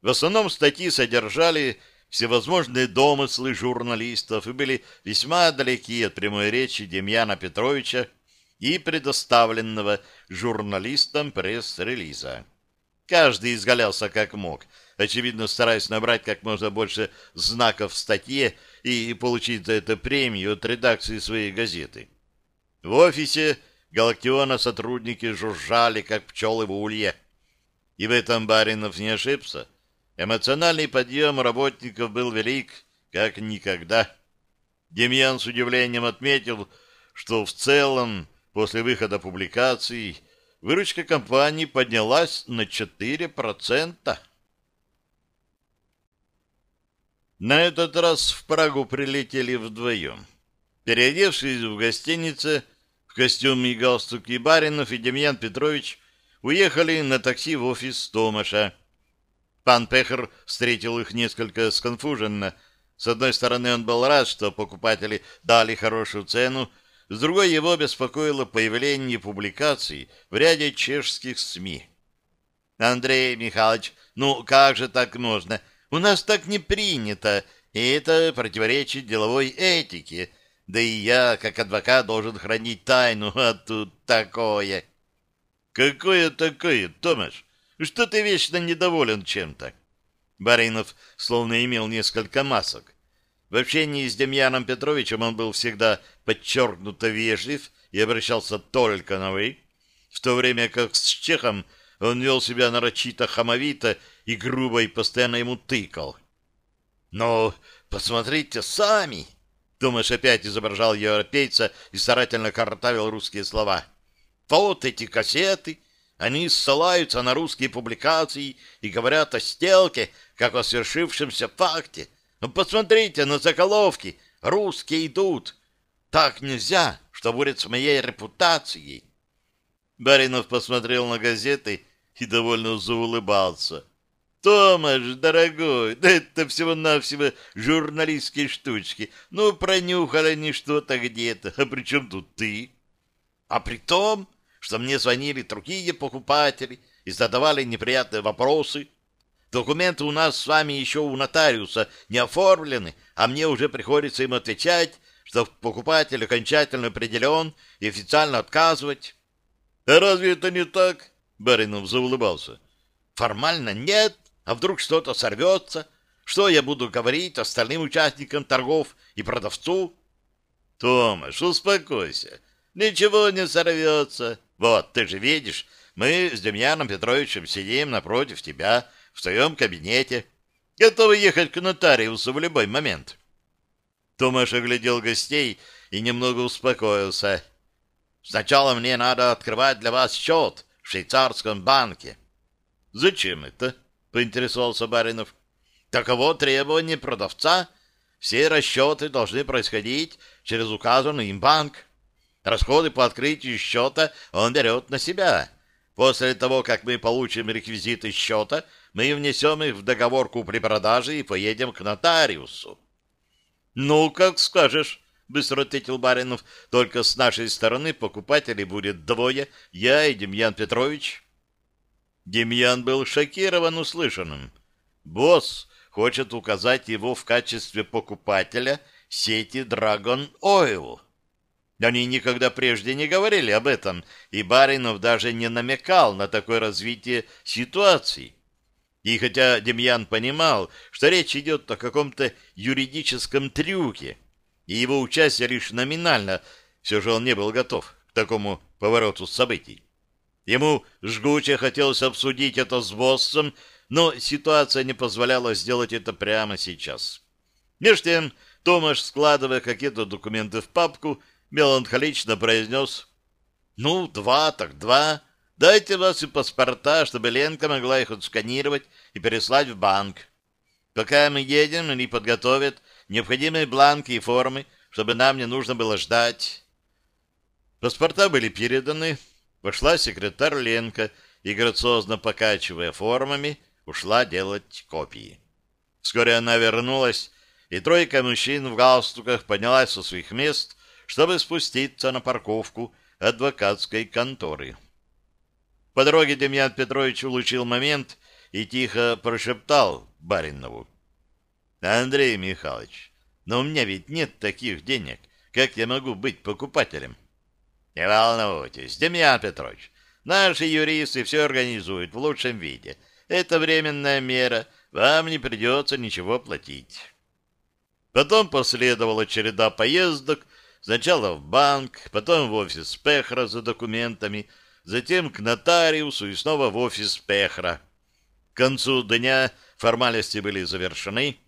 В основном статьи содержали всевозможные домыслы журналистов и были весьма далеки от прямой речи Демьяна Петровича и предоставленного журналистам пресс-релиза. Каждый изгалялся как мог, очевидно стараясь набрать как можно больше знаков в статье и получить за это премию от редакции своей газеты. В офисе Галактиона сотрудники жужжали, как пчелы в улье. И в этом Баринов не ошибся. Эмоциональный подъем работников был велик, как никогда. Демьян с удивлением отметил, что в целом после выхода публикаций выручка компании поднялась на 4%. На этот раз в Прагу прилетели вдвоем. Переодевшись в гостинице, в костюме и галстуке Баринов и Демьян Петрович уехали на такси в офис Томаша. Пан Пехер встретил их несколько сконфуженно. С одной стороны, он был рад, что покупатели дали хорошую цену, с другой его беспокоило появление публикаций в ряде чешских СМИ. «Андрей Михайлович, ну как же так можно? У нас так не принято, и это противоречит деловой этике», да и я, как адвокат, должен хранить тайну, а тут такое. Какое такое, Томаш? Что ты вечно недоволен чем-то? Баринов словно имел несколько масок. В общении с Демьяном Петровичем он был всегда подчеркнуто вежлив и обращался только на «вы», в то время как с Чехом он вел себя нарочито хамовито и грубо и постоянно ему тыкал. «Но посмотрите сами!» Томаш опять изображал европейца и старательно картавил русские слова. Вот эти кассеты, они ссылаются на русские публикации и говорят о стелке, как о свершившемся факте. Но ну, посмотрите на заголовки, русские идут. Так нельзя, что будет с моей репутацией. Баринов посмотрел на газеты и довольно заулыбался. Томаш, дорогой, да это всего-навсего журналистские штучки. Ну, пронюхали они что-то где-то. А при чем тут ты? А при том, что мне звонили другие покупатели и задавали неприятные вопросы. Документы у нас с вами еще у нотариуса не оформлены, а мне уже приходится им отвечать, что покупатель окончательно определен и официально отказывать. — А разве это не так? — Баринов заулыбался. — Формально нет, а вдруг что-то сорвется? Что я буду говорить остальным участникам торгов и продавцу? Томаш, успокойся. Ничего не сорвется. Вот, ты же видишь, мы с Демьяном Петровичем сидим напротив тебя в своем кабинете, готовы ехать к нотариусу в любой момент. Томаш оглядел гостей и немного успокоился. Сначала мне надо открывать для вас счет в швейцарском банке. Зачем это? поинтересовался Баринов. Таково требование продавца. Все расчеты должны происходить через указанный им банк. Расходы по открытию счета он берет на себя. После того, как мы получим реквизиты счета, мы внесем их в договор купли-продажи и поедем к нотариусу. — Ну, как скажешь, — быстро ответил Баринов. — Только с нашей стороны покупателей будет двое, я и Демьян Петрович. Демьян был шокирован услышанным. Босс хочет указать его в качестве покупателя сети Dragon Oil. Они никогда прежде не говорили об этом, и Баринов даже не намекал на такое развитие ситуации. И хотя Демьян понимал, что речь идет о каком-то юридическом трюке, и его участие лишь номинально, все же он не был готов к такому повороту событий. Ему жгуче хотелось обсудить это с боссом, но ситуация не позволяла сделать это прямо сейчас. Между тем, Томаш, складывая какие-то документы в папку, меланхолично произнес «Ну, два так два. Дайте вас и паспорта, чтобы Ленка могла их отсканировать и переслать в банк. Пока мы едем, они подготовят необходимые бланки и формы, чтобы нам не нужно было ждать». Паспорта были переданы, вошла секретарь Ленка и, грациозно покачивая формами, ушла делать копии. Вскоре она вернулась, и тройка мужчин в галстуках поднялась со своих мест чтобы спуститься на парковку адвокатской конторы. По дороге Демьян Петрович улучил момент и тихо прошептал Баринову. «Андрей Михайлович, но у меня ведь нет таких денег. Как я могу быть покупателем?» «Не волнуйтесь, Демьян Петрович, наши юристы все организуют в лучшем виде. Это временная мера, вам не придется ничего платить». Потом последовала череда поездок Сначала в банк, потом в офис Пехра за документами, затем к нотариусу и снова в офис Пехра. К концу дня формальности были завершены,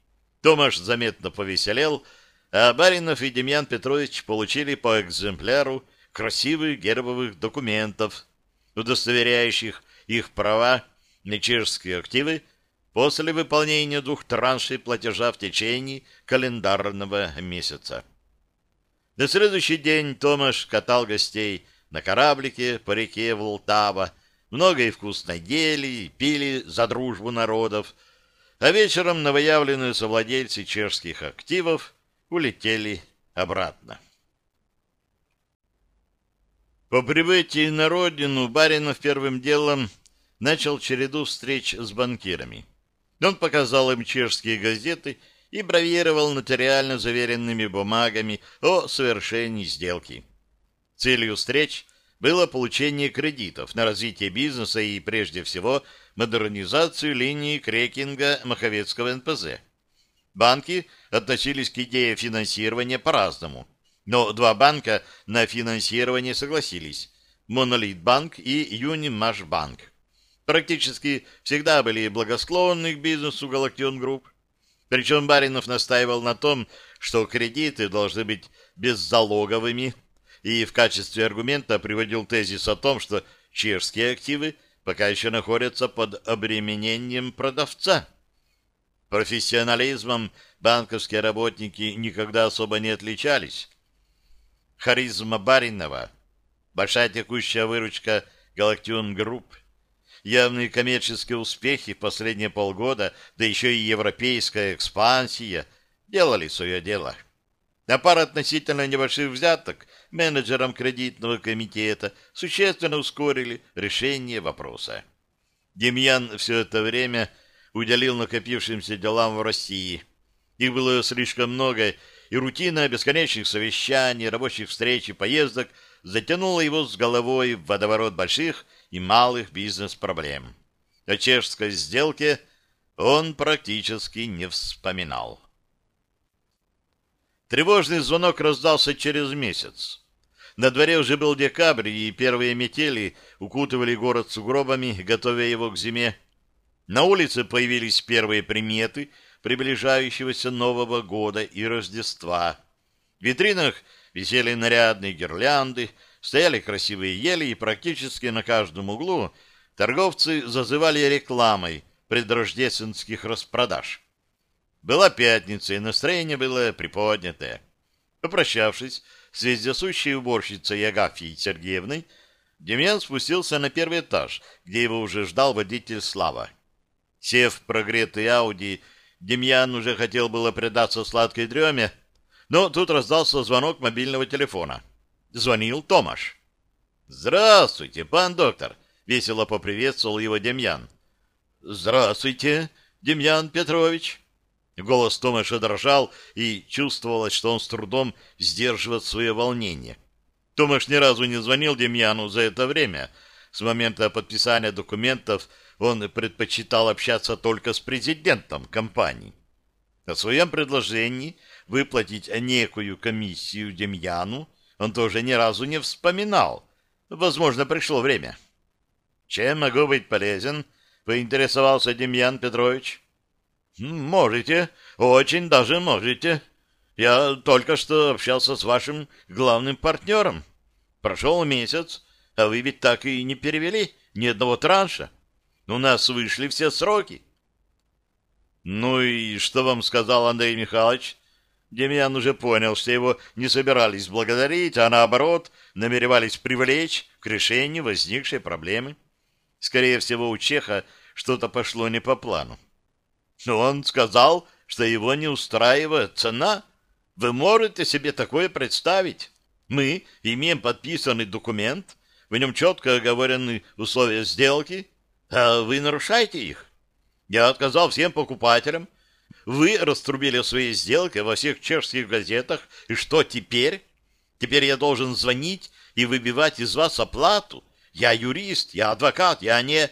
Томаш заметно повеселел, а Баринов и Демьян Петрович получили по экземпляру красивых гербовых документов, удостоверяющих их права на чешские активы после выполнения двух траншей платежа в течение календарного месяца. На следующий день Томаш катал гостей на кораблике по реке Волтава, много и вкусно ели и пили за дружбу народов, а вечером новоявленные совладельцы чешских активов улетели обратно. По прибытии на родину Баринов первым делом начал череду встреч с банкирами. Он показал им чешские газеты и бравировал нотариально заверенными бумагами о совершении сделки. Целью встреч было получение кредитов на развитие бизнеса и, прежде всего, модернизацию линии крекинга Маховецкого НПЗ. Банки относились к идее финансирования по-разному, но два банка на финансирование согласились – Монолит-банк и Юнимаш-банк. Практически всегда были благосклонны к бизнесу Галактион Групп. Причем Баринов настаивал на том, что кредиты должны быть беззалоговыми, и в качестве аргумента приводил тезис о том, что чешские активы пока еще находятся под обременением продавца. Профессионализмом банковские работники никогда особо не отличались. Харизма Баринова, большая текущая выручка Галактион Групп, явные коммерческие успехи в последние полгода, да еще и европейская экспансия, делали свое дело. А пара относительно небольших взяток менеджерам кредитного комитета существенно ускорили решение вопроса. Демьян все это время уделил накопившимся делам в России. Их было слишком много, и рутина бесконечных совещаний, рабочих встреч и поездок затянула его с головой в водоворот больших и малых бизнес-проблем. О чешской сделке он практически не вспоминал. Тревожный звонок раздался через месяц. На дворе уже был декабрь, и первые метели укутывали город сугробами, готовя его к зиме. На улице появились первые приметы приближающегося Нового года и Рождества. В витринах висели нарядные гирлянды, стояли красивые ели, и практически на каждом углу торговцы зазывали рекламой предрождественских распродаж. Была пятница, и настроение было приподнятое. Попрощавшись с вездесущей уборщицей Агафьей Сергеевной, Демьян спустился на первый этаж, где его уже ждал водитель Слава. Сев в прогретый Ауди, Демьян уже хотел было предаться сладкой дреме, но тут раздался звонок мобильного телефона. Звонил Томаш. «Здравствуйте, пан доктор!» — весело поприветствовал его Демьян. «Здравствуйте, Демьян Петрович!» Голос Томаша дрожал, и чувствовалось, что он с трудом сдерживает свое волнение. Томаш ни разу не звонил Демьяну за это время. С момента подписания документов он предпочитал общаться только с президентом компании. О своем предложении выплатить некую комиссию Демьяну он тоже ни разу не вспоминал. Возможно, пришло время. «Чем могу быть полезен?» — поинтересовался Демьян Петрович. «Можете, очень даже можете. Я только что общался с вашим главным партнером. Прошел месяц, а вы ведь так и не перевели ни одного транша. У нас вышли все сроки». «Ну и что вам сказал Андрей Михайлович?» Демьян уже понял, что его не собирались благодарить, а наоборот намеревались привлечь к решению возникшей проблемы. Скорее всего, у Чеха что-то пошло не по плану. Но он сказал, что его не устраивает цена. Вы можете себе такое представить? Мы имеем подписанный документ, в нем четко оговорены условия сделки, а вы нарушаете их. Я отказал всем покупателям. Вы раструбили свои сделки во всех чешских газетах. И что теперь? Теперь я должен звонить и выбивать из вас оплату? Я юрист, я адвокат, я не...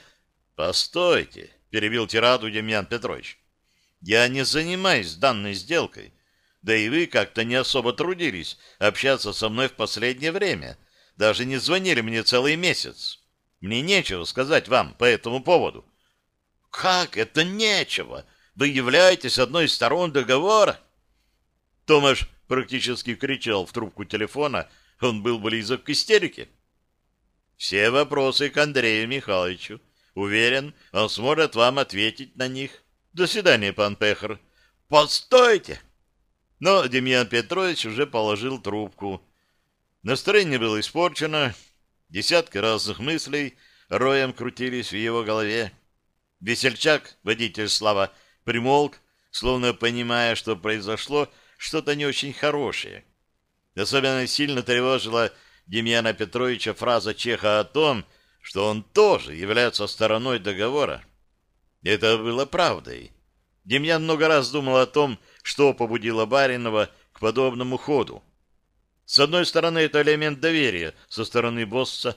Постойте, перебил тираду Демьян Петрович. Я не занимаюсь данной сделкой. Да и вы как-то не особо трудились общаться со мной в последнее время. Даже не звонили мне целый месяц. Мне нечего сказать вам по этому поводу. Как это нечего? Вы являетесь одной из сторон договора? Томаш практически кричал в трубку телефона. Он был близок к истерике. Все вопросы к Андрею Михайловичу. Уверен, он сможет вам ответить на них. До свидания, пан Пехр. Постойте! Но Демьян Петрович уже положил трубку. Настроение было испорчено. Десятки разных мыслей роем крутились в его голове. Весельчак, водитель Слава, примолк, словно понимая, что произошло что-то не очень хорошее. Особенно сильно тревожила Демьяна Петровича фраза Чеха о том, что он тоже является стороной договора. Это было правдой. Демьян много раз думал о том, что побудило Баринова к подобному ходу. С одной стороны, это элемент доверия со стороны босса,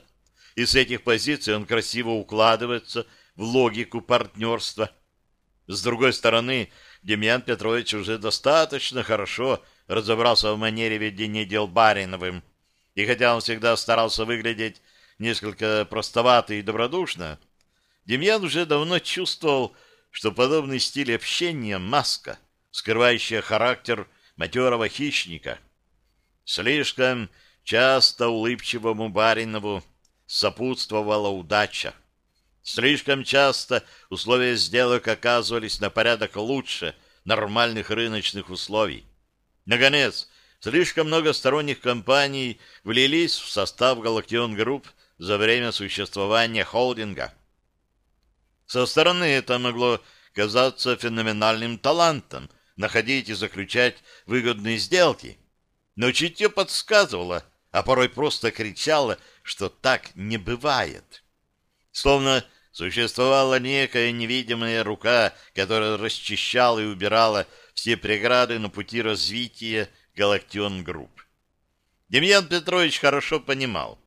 и с этих позиций он красиво укладывается в логику партнерства. С другой стороны, Демьян Петрович уже достаточно хорошо разобрался в манере ведения дел Бариновым, и хотя он всегда старался выглядеть несколько простовато и добродушно, Демьян уже давно чувствовал, что подобный стиль общения — маска, скрывающая характер матерого хищника. Слишком часто улыбчивому Баринову сопутствовала удача. Слишком часто условия сделок оказывались на порядок лучше нормальных рыночных условий. Наконец, слишком много сторонних компаний влились в состав Галактион Групп за время существования холдинга. Со стороны это могло казаться феноменальным талантом находить и заключать выгодные сделки. Но чутье подсказывало, а порой просто кричало, что так не бывает. Словно существовала некая невидимая рука, которая расчищала и убирала все преграды на пути развития Галактион Групп. Демьян Петрович хорошо понимал,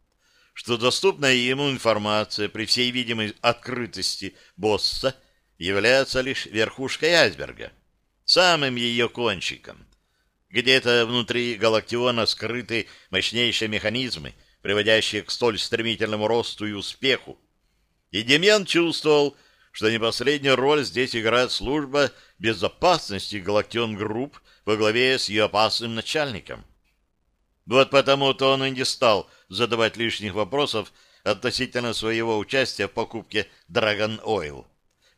что доступная ему информация при всей видимой открытости босса является лишь верхушкой айсберга, самым ее кончиком. Где-то внутри галактиона скрыты мощнейшие механизмы, приводящие к столь стремительному росту и успеху. И Демьян чувствовал, что не последнюю роль здесь играет служба безопасности Галактион Групп во главе с ее опасным начальником. Вот потому-то он и не стал задавать лишних вопросов относительно своего участия в покупке Dragon Oil.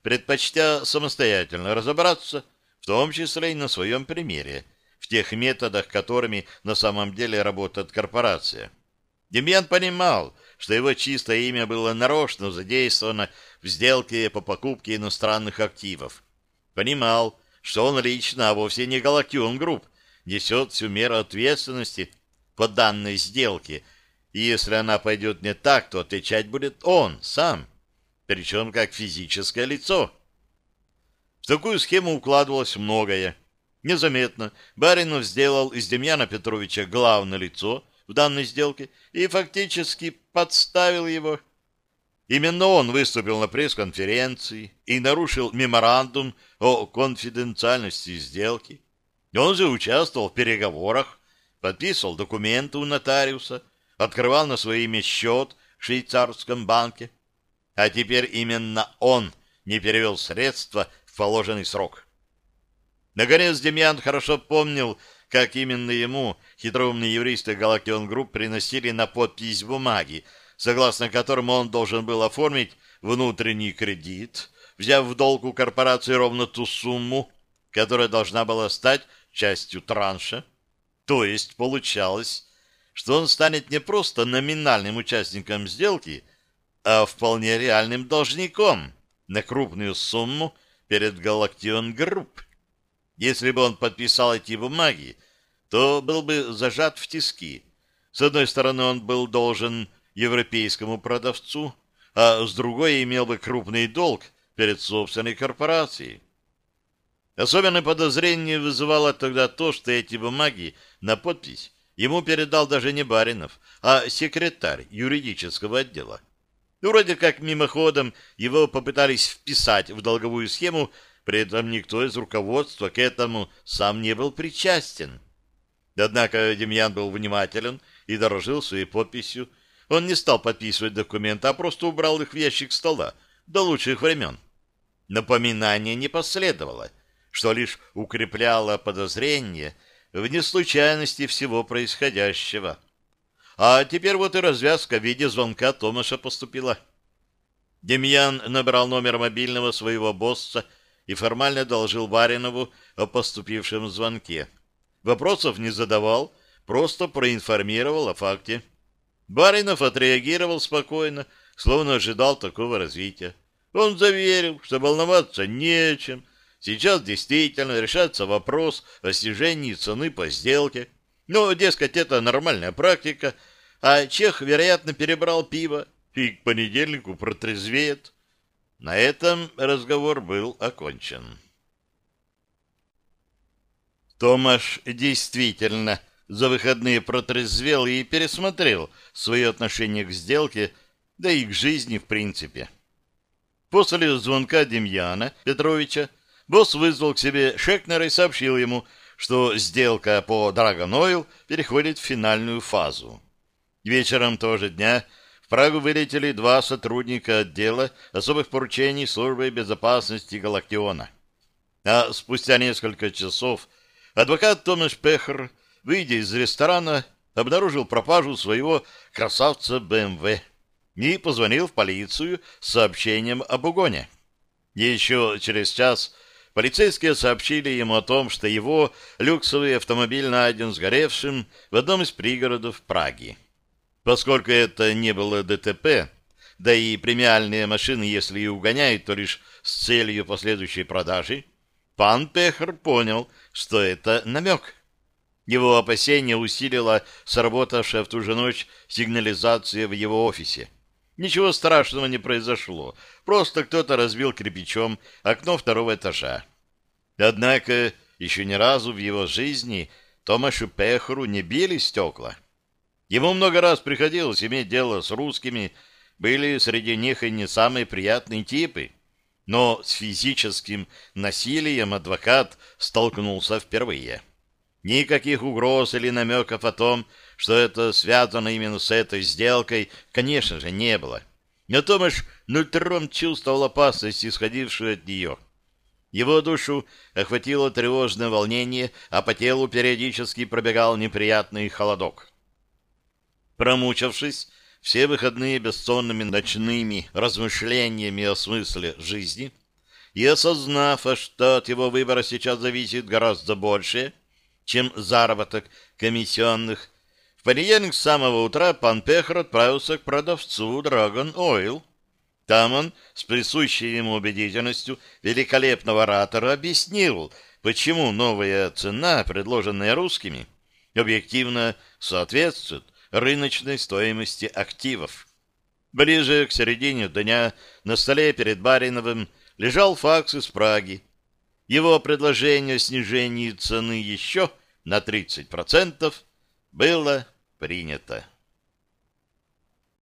предпочтя самостоятельно разобраться, в том числе и на своем примере, в тех методах, которыми на самом деле работает корпорация. Демьян понимал, что его чистое имя было нарочно задействовано в сделке по покупке иностранных активов. Понимал, что он лично, а вовсе не Галактион Групп, несет всю меру ответственности по данной сделке, и если она пойдет не так, то отвечать будет он сам, причем как физическое лицо. В такую схему укладывалось многое. Незаметно Баринов сделал из Демьяна Петровича главное лицо в данной сделке и фактически подставил его. Именно он выступил на пресс-конференции и нарушил меморандум о конфиденциальности сделки. Он же участвовал в переговорах, подписывал документы у нотариуса, открывал на свое имя счет в швейцарском банке. А теперь именно он не перевел средства в положенный срок. Наконец Демьян хорошо помнил, как именно ему хитроумные юристы Галактион Групп приносили на подпись бумаги, согласно которым он должен был оформить внутренний кредит, взяв в долг у корпорации ровно ту сумму, которая должна была стать частью транша. То есть получалось, что он станет не просто номинальным участником сделки, а вполне реальным должником на крупную сумму перед Галактион Group. Если бы он подписал эти бумаги, то был бы зажат в тиски. С одной стороны, он был должен европейскому продавцу, а с другой имел бы крупный долг перед собственной корпорацией. Особенное подозрение вызывало тогда то, что эти бумаги на подпись ему передал даже не Баринов, а секретарь юридического отдела. Вроде как мимоходом его попытались вписать в долговую схему, при этом никто из руководства к этому сам не был причастен. Однако Демьян был внимателен и дорожил своей подписью. Он не стал подписывать документы, а просто убрал их в ящик стола до лучших времен. Напоминание не последовало — что лишь укрепляло подозрение в неслучайности всего происходящего. А теперь вот и развязка в виде звонка Томаша поступила. Демьян набрал номер мобильного своего босса и формально доложил Баринову о поступившем звонке. Вопросов не задавал, просто проинформировал о факте. Баринов отреагировал спокойно, словно ожидал такого развития. Он заверил, что волноваться нечем, Сейчас действительно решается вопрос о снижении цены по сделке. Ну, дескать, это нормальная практика, а Чех, вероятно, перебрал пиво и к понедельнику протрезвеет. На этом разговор был окончен. Томаш действительно за выходные протрезвел и пересмотрел свое отношение к сделке, да и к жизни в принципе. После звонка Демьяна Петровича Босс вызвал к себе Шекнера и сообщил ему, что сделка по Dragon Oil переходит в финальную фазу. Вечером того же дня Прагу вылетели два сотрудника отдела особых поручений службы безопасности Галактиона. А спустя несколько часов адвокат Томаш Пехер, выйдя из ресторана, обнаружил пропажу своего красавца БМВ и позвонил в полицию с сообщением об угоне. Еще через час Полицейские сообщили ему о том, что его люксовый автомобиль найден сгоревшим в одном из пригородов Праги. Поскольку это не было ДТП, да и премиальные машины, если и угоняют, то лишь с целью последующей продажи, пан Пехер понял, что это намек. Его опасение усилила сработавшая в ту же ночь сигнализация в его офисе. Ничего страшного не произошло. Просто кто-то разбил кирпичом окно второго этажа. Однако еще ни разу в его жизни Томашу Пехру не били стекла. Ему много раз приходилось иметь дело с русскими, были среди них и не самые приятные типы. Но с физическим насилием адвокат столкнулся впервые. Никаких угроз или намеков о том, что это связано именно с этой сделкой, конечно же, не было. Но Томаш нутром чувствовал опасность, исходившую от нее. Его душу охватило тревожное волнение, а по телу периодически пробегал неприятный холодок. Промучившись все выходные бессонными ночными размышлениями о смысле жизни, и осознав, что от его выбора сейчас зависит гораздо больше, чем заработок комиссионных, в понедельник с самого утра пан Пехр отправился к продавцу Dragon Oil. Там он с присущей ему убедительностью великолепного оратора объяснил, почему новая цена, предложенная русскими, объективно соответствует рыночной стоимости активов. Ближе к середине дня на столе перед Бариновым лежал факс из Праги. Его предложение о снижении цены еще на 30% было принято.